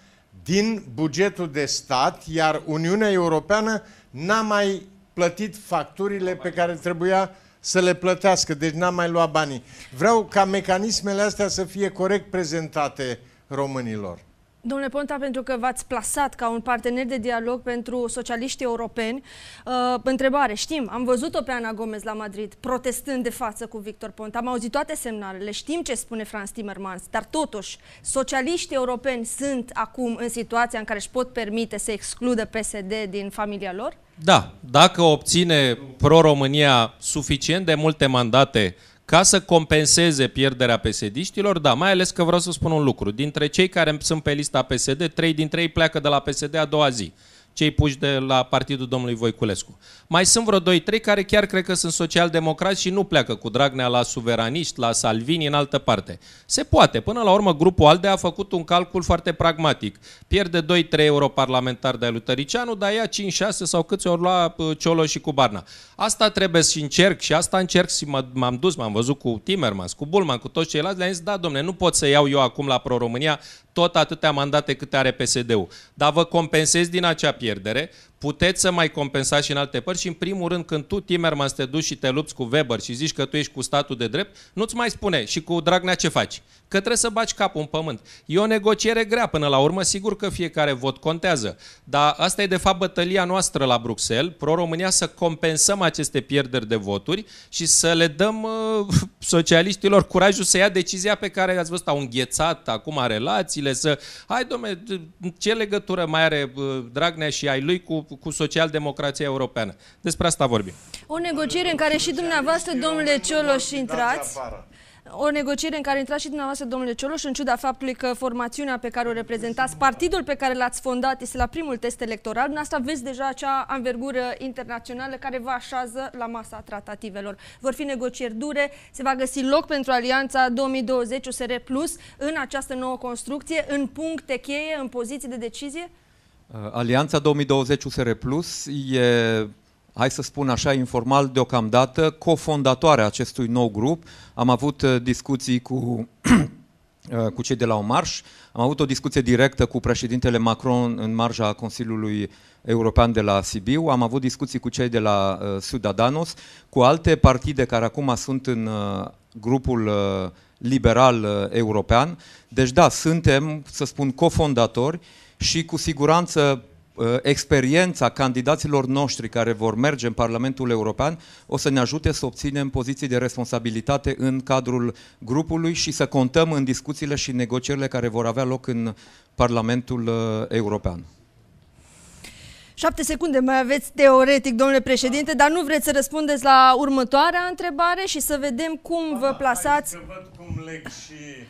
[SPEAKER 5] din bugetul de stat, iar Uniunea Europeană n-a mai plătit facturile pe care trebuia să le plătească, deci n-a mai luat banii. Vreau ca mecanismele astea să fie corect prezentate românilor.
[SPEAKER 2] Domnule Ponta, pentru că v-ați plasat ca un partener de dialog pentru socialiștii europeni, uh, întrebare, știm, am văzut-o pe Ana Gomez la Madrid, protestând de față cu Victor Ponta, am auzit toate semnalele, știm ce spune Franz Timmermans, dar totuși, socialiștii europeni sunt acum în situația în care își pot permite să excludă PSD din familia lor?
[SPEAKER 4] Da, dacă obține pro-România suficient de multe mandate ca să compenseze pierderea psd da, mai ales că vreau să spun un lucru. Dintre cei care sunt pe lista PSD, trei dintre ei pleacă de la PSD a doua zi cei puși de la partidul domnului Voiculescu. Mai sunt vreo 2-3 care chiar cred că sunt social-democrați și nu pleacă cu Dragnea la suveraniști, la Salvini, în altă parte. Se poate. Până la urmă, grupul ALDE a făcut un calcul foarte pragmatic. Pierde 2-3 europarlamentari de lui Tăricianu, dar ia 5-6 sau câți ori lua uh, Ciolo și cu Barna. Asta trebuie să încerc și asta încerc și m-am dus, m-am văzut cu Timmermans, cu Bulman, cu toți ceilalți, le-am zis, da, domne, nu pot să iau eu acum la Pro-România tot atâtea mandate câte are PSD-ul. Dar vă compensez din acea pierdere, puteți să mai compensați și în alte părți și în primul rând când tu, Timmermans, te duci și te lupți cu Weber și zici că tu ești cu statul de drept, nu-ți mai spune și cu Dragnea ce faci. Că trebuie să baci capul în pământ. E o negociere grea până la urmă, sigur că fiecare vot contează. Dar asta e de fapt bătălia noastră la Bruxelles, pro-România, să compensăm aceste pierderi de voturi și să le dăm uh, socialiștilor curajul să ia decizia pe care ați văzut, au înghețat acum relațiile, să... Hai, domne, ce legătură mai are uh, Dragnea și ai lui cu, cu socialdemocrația europeană? Despre asta vorbim.
[SPEAKER 2] O negociere în care și dumneavoastră, domnule Cioloș, intrați. O negociere în care intrați și dumneavoastră, domnule Cioloș, în ciuda faptului că formațiunea pe care o reprezentați, partidul pe care l-ați fondat, este la primul test electoral, dumneavoastră aveți deja acea anvergură internațională care vă așează la masa tratativelor. Vor fi negocieri dure, se va găsi loc pentru Alianța 2020 USR Plus în această nouă construcție, în puncte cheie, în poziții de decizie?
[SPEAKER 3] Alianța 2020 USR Plus e hai să spun așa informal deocamdată, cofondatoarea acestui nou grup. Am avut uh, discuții cu, uh, cu cei de la Omarș, am avut o discuție directă cu președintele Macron în marja Consiliului European de la Sibiu, am avut discuții cu cei de la uh, Sudadanos, cu alte partide care acum sunt în uh, grupul uh, liberal uh, european. Deci da, suntem, să spun, cofondatori și cu siguranță Uh, experiența candidaților noștri care vor merge în Parlamentul European o să ne ajute să obținem poziții de responsabilitate în cadrul grupului și să contăm în discuțiile și negocierile care vor avea loc în Parlamentul uh, European.
[SPEAKER 2] Șapte secunde mai aveți teoretic, domnule președinte, dar nu vreți să răspundeți la următoarea întrebare și să vedem cum vă plasați...
[SPEAKER 5] Să văd cum leg și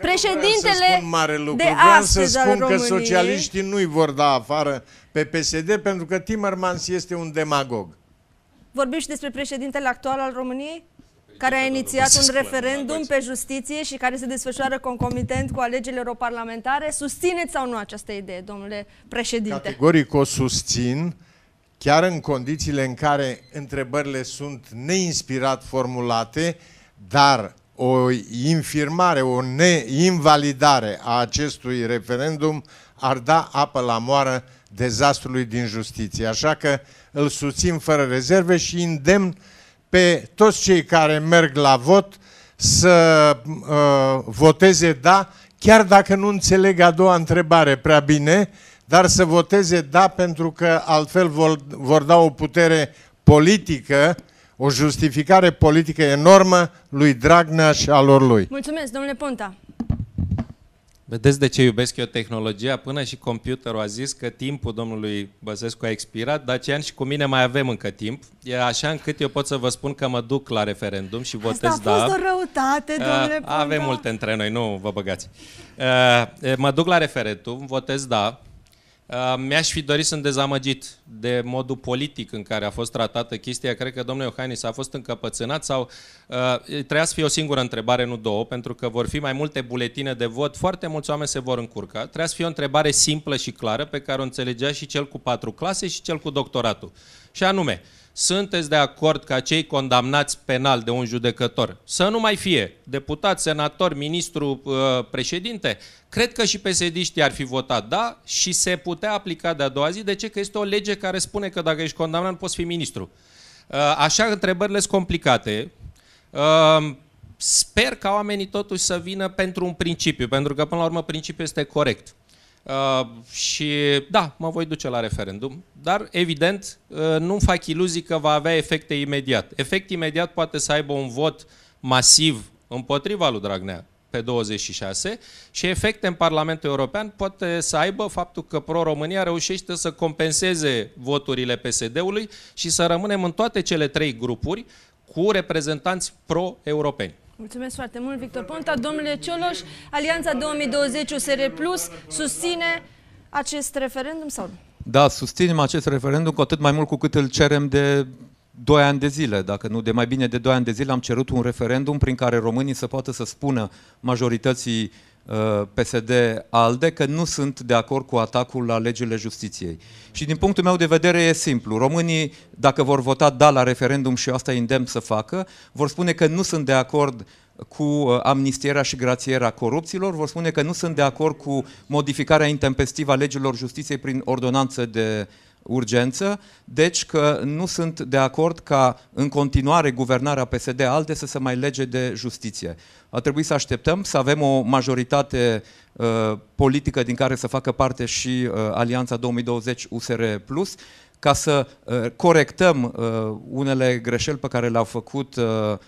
[SPEAKER 2] Președintele
[SPEAKER 5] să spun mare lucru.
[SPEAKER 2] de
[SPEAKER 5] Vreau
[SPEAKER 2] astăzi
[SPEAKER 5] să
[SPEAKER 2] al
[SPEAKER 5] spun că
[SPEAKER 2] României.
[SPEAKER 5] socialiștii nu-i vor da afară pe PSD pentru că Timmermans este un demagog.
[SPEAKER 2] Vorbim și despre președintele actual al României? Care a inițiat un referendum pe justiție și care se desfășoară concomitent cu alegerile europarlamentare. Susțineți sau nu această idee, domnule președinte?
[SPEAKER 5] Categoric o susțin, chiar în condițiile în care întrebările sunt neinspirat formulate, dar o infirmare, o neinvalidare a acestui referendum ar da apă la moară dezastrului din justiție. Așa că îl susțin fără rezerve și îndemn pe toți cei care merg la vot să uh, voteze da, chiar dacă nu înțeleg a doua întrebare prea bine, dar să voteze da pentru că altfel vor, vor da o putere politică o justificare politică enormă lui Dragnea și alor lui.
[SPEAKER 2] Mulțumesc, domnule Ponta.
[SPEAKER 4] Vedeți de ce iubesc eu tehnologia? Până și computerul a zis că timpul domnului Băsescu a expirat, Dacian și cu mine mai avem încă timp. E așa încât eu pot să vă spun că mă duc la referendum și votez
[SPEAKER 2] Asta a
[SPEAKER 4] da.
[SPEAKER 2] fost o răutate, domnule
[SPEAKER 4] Uh,
[SPEAKER 2] Ponta.
[SPEAKER 4] Avem multe între noi, nu vă băgați. Uh, Mă duc la referendum, votez da. Uh, Mi-aș fi dorit sunt dezamăgit de modul politic în care a fost tratată chestia. Cred că domnul Iohannis a fost încăpățânat sau uh, trebuia să fie o singură întrebare, nu două, pentru că vor fi mai multe buletine de vot, foarte mulți oameni se vor încurca. Trebuia să fie o întrebare simplă și clară pe care o înțelegea și cel cu patru clase și cel cu doctoratul. Și anume, sunteți de acord ca cei condamnați penal de un judecător să nu mai fie deputat, senator, ministru, uh, președinte? Cred că și psd ar fi votat da și se putea aplica de a doua zi. De ce? Că este o lege care spune că dacă ești condamnat nu poți fi ministru. Uh, Așa, întrebările sunt complicate. Uh, Sper ca oamenii totuși să vină pentru un principiu, pentru că până la urmă principiul este corect. Uh, și da, mă voi duce la referendum, dar evident uh, nu fac iluzii că va avea efecte imediat. Efect imediat poate să aibă un vot masiv împotriva lui Dragnea pe 26 și efecte în Parlamentul European poate să aibă faptul că Pro-România reușește să compenseze voturile PSD-ului și să rămânem în toate cele trei grupuri cu reprezentanți pro-europeni.
[SPEAKER 2] Mulțumesc foarte mult, Victor Ponta. Domnule Cioloș, Alianța 2020 USR Plus susține acest referendum sau nu?
[SPEAKER 3] Da, susținem acest referendum cu atât mai mult cu cât îl cerem de 2 ani de zile, dacă nu de mai bine de 2 ani de zile, am cerut un referendum prin care românii să poată să spună majorității uh, PSD-ALDE că nu sunt de acord cu atacul la legile justiției. Și din punctul meu de vedere e simplu. Românii, dacă vor vota da la referendum și asta îi îndemn să facă, vor spune că nu sunt de acord cu uh, amnistierea și grațierea corupților, vor spune că nu sunt de acord cu modificarea intempestivă a legilor justiției prin ordonanță de urgență, deci că nu sunt de acord ca în continuare guvernarea PSD-ALDE să se mai lege de justiție. A trebuit să așteptăm să avem o majoritate uh, politică din care să facă parte și uh, Alianța 2020 USR+, ca să uh, corectăm uh, unele greșeli pe care le-au făcut uh, Uh,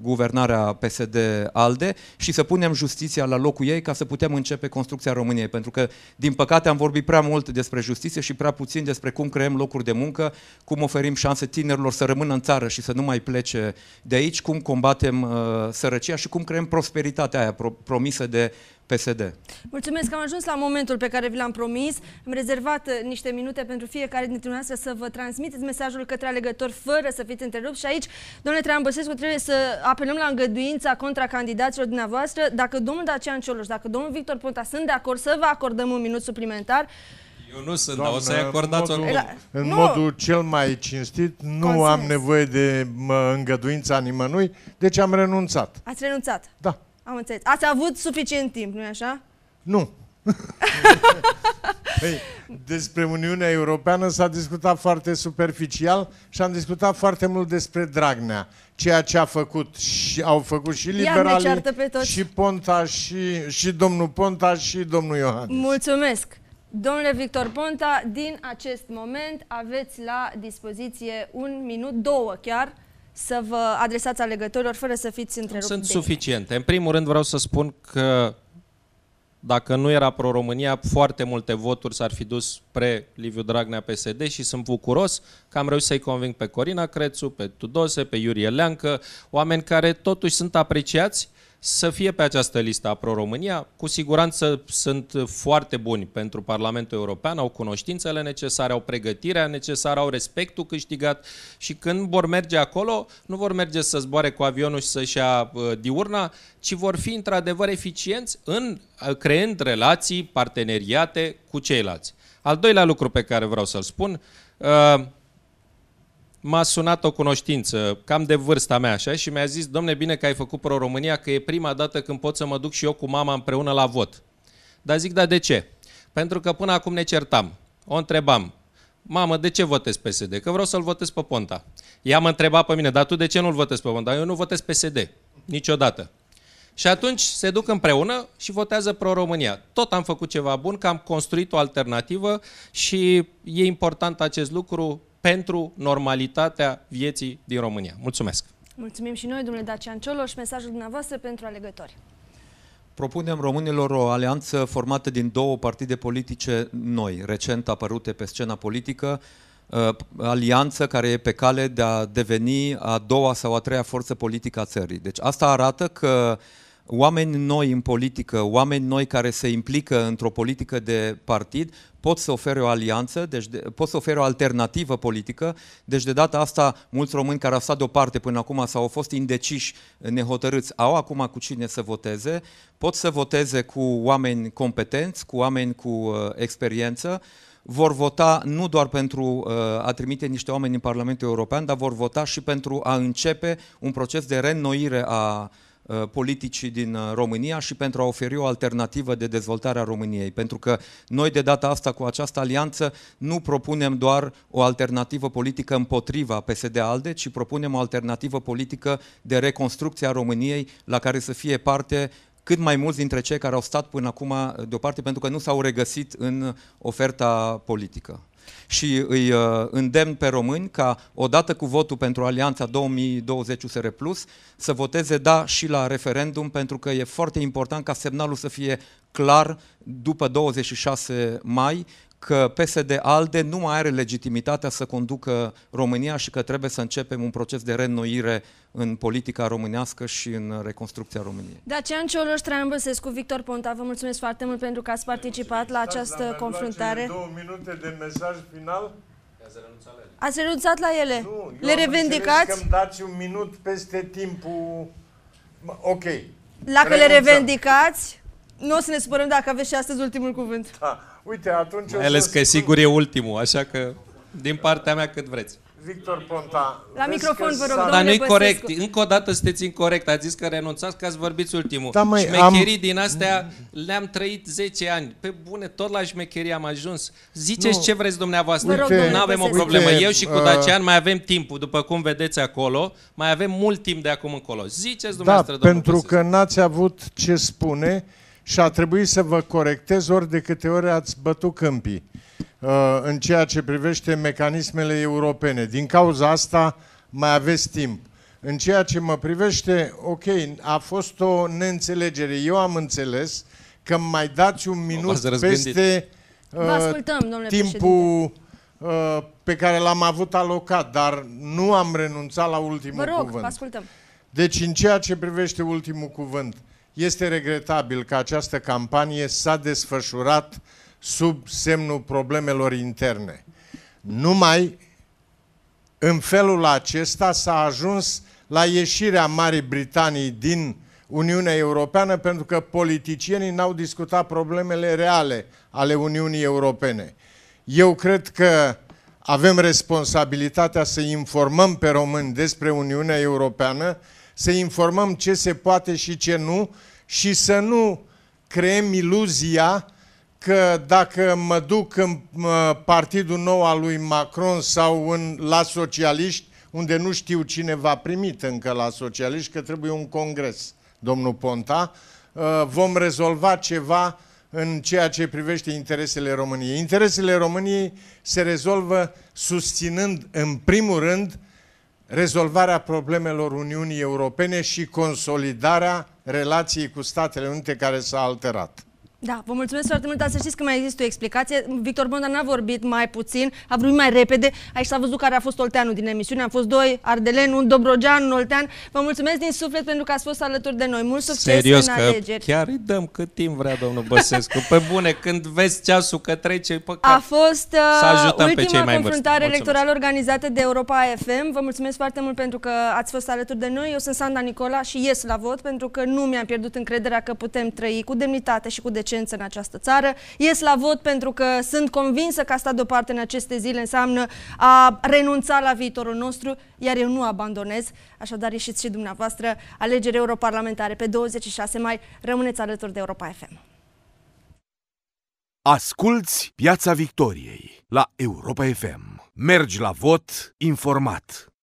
[SPEAKER 3] guvernarea PSD-ALDE și să punem justiția la locul ei ca să putem începe construcția României. Pentru că, din păcate, am vorbit prea mult despre justiție și prea puțin despre cum creăm locuri de muncă, cum oferim șanse tinerilor să rămână în țară și să nu mai plece de aici, cum combatem uh, sărăcia și cum creăm prosperitatea aia pro- promisă de PSD.
[SPEAKER 2] Mulțumesc că am ajuns la momentul pe care vi l-am promis. Am rezervat uh, niște minute pentru fiecare dintre noastre să vă transmiteți mesajul către alegători fără să fiți întrerupți și aici, domnule Traian Băsescu, trebuie să apelăm la îngăduința contra candidaților dumneavoastră. Dacă domnul Dacian Cioloș, dacă domnul Victor Ponta sunt de acord să vă acordăm un minut suplimentar,
[SPEAKER 4] Eu nu sunt,
[SPEAKER 5] Doamnă,
[SPEAKER 4] dar o să-i acordați
[SPEAKER 5] în modul,
[SPEAKER 4] oricum.
[SPEAKER 5] în
[SPEAKER 2] Nu.
[SPEAKER 5] modul cel mai cinstit, nu
[SPEAKER 2] Consens.
[SPEAKER 5] am nevoie de mă, îngăduința nimănui, deci am renunțat.
[SPEAKER 2] ați renunțat.
[SPEAKER 5] Da.
[SPEAKER 2] Am înțeles. Ați avut suficient timp, nu-i așa?
[SPEAKER 5] Nu. Păi, despre Uniunea Europeană s-a discutat foarte superficial și am discutat foarte mult despre Dragnea. Ceea ce a făcut și au făcut și
[SPEAKER 2] ne
[SPEAKER 5] liberalii,
[SPEAKER 2] ceartă pe toți.
[SPEAKER 5] și Ponta, și, și domnul Ponta, și domnul Iohannis.
[SPEAKER 2] Mulțumesc! Domnule Victor Ponta, din acest moment aveți la dispoziție un minut, două chiar, să vă adresați alegătorilor fără să fiți întrerupți.
[SPEAKER 4] Sunt
[SPEAKER 2] de
[SPEAKER 4] suficiente. În primul rând vreau să spun că dacă nu era pro-România, foarte multe voturi s-ar fi dus spre Liviu Dragnea PSD și sunt bucuros că am reușit să-i conving pe Corina Crețu, pe Tudose, pe Iurie Leancă, oameni care totuși sunt apreciați să fie pe această listă a Pro-România. Cu siguranță sunt foarte buni pentru Parlamentul European, au cunoștințele necesare, au pregătirea necesară, au respectul câștigat și când vor merge acolo, nu vor merge să zboare cu avionul și să-și ia uh, diurna, ci vor fi într-adevăr eficienți în uh, creând relații, parteneriate cu ceilalți. Al doilea lucru pe care vreau să-l spun, uh, m-a sunat o cunoștință, cam de vârsta mea așa, și mi-a zis, domne, bine că ai făcut Pro-România, că e prima dată când pot să mă duc și eu cu mama împreună la vot. Dar zic, da, de ce? Pentru că până acum ne certam. O întrebam, mamă, de ce votezi PSD? Că vreau să-l votez pe Ponta. Ea mă întreba pe mine, dar tu de ce nu-l votezi pe Ponta? Eu nu votez PSD, niciodată. Și atunci se duc împreună și votează Pro-România. Tot am făcut ceva bun, că am construit o alternativă și e important acest lucru pentru normalitatea vieții din România. Mulțumesc!
[SPEAKER 2] Mulțumim și noi, domnule Dacian Cioloș, mesajul dumneavoastră pentru alegători.
[SPEAKER 3] Propunem românilor o alianță formată din două partide politice noi, recent apărute pe scena politică, uh, alianță care e pe cale de a deveni a doua sau a treia forță politică a țării. Deci asta arată că oameni noi în politică, oameni noi care se implică într-o politică de partid, pot să ofere o alianță, deci de, pot să ofere o alternativă politică. Deci de data asta, mulți români care au stat deoparte până acum sau au fost indeciși, nehotărâți, au acum cu cine să voteze, pot să voteze cu oameni competenți, cu oameni cu uh, experiență, vor vota nu doar pentru uh, a trimite niște oameni în Parlamentul European, dar vor vota și pentru a începe un proces de reînnoire a uh, politicii din uh, România și pentru a oferi o alternativă de dezvoltare a României. Pentru că noi de data asta cu această alianță nu propunem doar o alternativă politică împotriva PSD-ALDE, ci propunem o alternativă politică de reconstrucție a României la care să fie parte cât mai mulți dintre cei care au stat până acum deoparte pentru că nu s-au regăsit în oferta politică. Și îi uh, îndemn pe români ca, odată cu votul pentru Alianța 2020 USR Plus, să voteze da și la referendum, pentru că e foarte important ca semnalul să fie clar după 26 mai că PSD-ALDE nu mai are legitimitatea să conducă România și că trebuie să începem un proces de reînnoire în politica românească și în reconstrucția României.
[SPEAKER 2] Dacian Cioloș, Traian Băsescu, Victor Ponta, vă mulțumesc foarte mult pentru că ați participat la această
[SPEAKER 5] Dar mi-ați luat
[SPEAKER 2] confruntare.
[SPEAKER 5] cele două minute de mesaj final?
[SPEAKER 2] Ați renunțat la ele?
[SPEAKER 5] Nu, eu
[SPEAKER 2] Le
[SPEAKER 5] am
[SPEAKER 2] revendicați?
[SPEAKER 5] înțeles că îmi dați un minut peste timpul... Mă, Ok.
[SPEAKER 2] Dacă le
[SPEAKER 5] Renunțăm.
[SPEAKER 2] revendicați, nu o să ne supărăm dacă aveți și astăzi ultimul cuvânt.
[SPEAKER 5] Da. Uite, atunci o
[SPEAKER 4] Mai ales
[SPEAKER 5] să
[SPEAKER 4] că
[SPEAKER 5] spun-
[SPEAKER 4] sigur e ultimul, așa că din partea mea cât vreți.
[SPEAKER 5] Victor Ponta.
[SPEAKER 2] La
[SPEAKER 5] vezi
[SPEAKER 2] microfon,
[SPEAKER 5] că
[SPEAKER 2] vă rog,
[SPEAKER 5] s-a-
[SPEAKER 2] domnule
[SPEAKER 4] Dar nu-i
[SPEAKER 2] Băsescu.
[SPEAKER 4] corect. Încă o dată sunteți incorrect. Ați zis că renunțați, că ați vorbit ultimul.
[SPEAKER 5] Da, măi,
[SPEAKER 4] Șmecherii
[SPEAKER 5] am-
[SPEAKER 4] din astea le-am trăit 10 ani. Pe bune, tot la șmecherie am ajuns. Ziceți
[SPEAKER 5] Nu.
[SPEAKER 4] ce vreți dumneavoastră.
[SPEAKER 2] Vă rog, domnule
[SPEAKER 4] nu avem o
[SPEAKER 2] Băsescu.
[SPEAKER 4] problemă.
[SPEAKER 5] Uite,
[SPEAKER 4] Eu și cu
[SPEAKER 5] uh,
[SPEAKER 4] Dacian mai avem timpul, după cum vedeți acolo. Mai avem mult timp de acum încolo. Ziceți
[SPEAKER 5] Da,
[SPEAKER 4] dumneavoastră, domnul
[SPEAKER 5] pentru
[SPEAKER 4] Băsescu.
[SPEAKER 5] că n-ați avut ce spune și a trebuit să vă corectez ori de câte ori ați bătut câmpii uh, în ceea ce privește mecanismele europene. Din cauza asta mai aveți timp. În ceea ce mă privește, ok, a fost o neînțelegere. Eu am înțeles că îmi mai dați un minut
[SPEAKER 4] v-ați răzgândit.
[SPEAKER 5] peste
[SPEAKER 2] Vă ascultăm, domnule
[SPEAKER 5] timpul uh, pe care l-am avut alocat, dar nu am renunțat la ultimul
[SPEAKER 2] Vă rog,
[SPEAKER 5] cuvânt.
[SPEAKER 2] vă ascultăm.
[SPEAKER 5] Deci, în ceea ce privește ultimul cuvânt, este regretabil că această campanie s-a desfășurat sub semnul problemelor interne. Numai în felul acesta s-a ajuns la ieșirea Marii Britanii din Uniunea Europeană pentru că politicienii n-au discutat problemele reale ale Uniunii Europene. Eu cred că avem responsabilitatea să informăm pe români despre Uniunea Europeană, să informăm ce se poate și ce nu și să nu creăm iluzia că dacă mă duc în mă, partidul nou al lui Macron sau în, la socialiști, unde nu știu cine va primit încă la socialiști, că trebuie un congres, domnul Ponta, uh, vom rezolva ceva în ceea ce privește interesele României. Interesele României se rezolvă susținând, în primul rând, rezolvarea problemelor Uniunii Europene și consolidarea relației cu Statele Unite care s-a alterat.
[SPEAKER 2] Da, vă mulțumesc foarte mult, dar să știți că mai există o explicație. Victor Bondan n-a vorbit mai puțin, a vorbit mai repede. Aici s-a văzut care a fost Olteanul din emisiune. Am fost doi, Ardelen, un Dobrogean, un Oltean. Vă mulțumesc din suflet pentru că ați fost alături de noi. Mult succes
[SPEAKER 4] Serios
[SPEAKER 2] în
[SPEAKER 4] că
[SPEAKER 2] alegeri.
[SPEAKER 4] chiar îi dăm cât timp vrea domnul Băsescu. Pe bune, când vezi ceasul că trece, păcat.
[SPEAKER 2] A fost
[SPEAKER 4] Să
[SPEAKER 2] uh,
[SPEAKER 4] ajutăm pe
[SPEAKER 2] ultima
[SPEAKER 4] cei mai în vârstă.
[SPEAKER 2] confruntare
[SPEAKER 4] Mulțumesc.
[SPEAKER 2] electorală organizată de Europa FM. Vă mulțumesc foarte mult pentru că ați fost alături de noi. Eu sunt Sanda Nicola și ies la vot pentru că nu mi-am pierdut încrederea că putem trăi cu demnitate și cu decență în această țară. Ies la vot pentru că sunt convinsă că a stat deoparte în aceste zile înseamnă a renunța la viitorul nostru, iar eu nu abandonez. Așadar, ieșiți și dumneavoastră alegeri europarlamentare pe 26 mai. Rămâneți alături de Europa FM.
[SPEAKER 1] Asculți Piața Victoriei la Europa FM. Mergi la vot informat.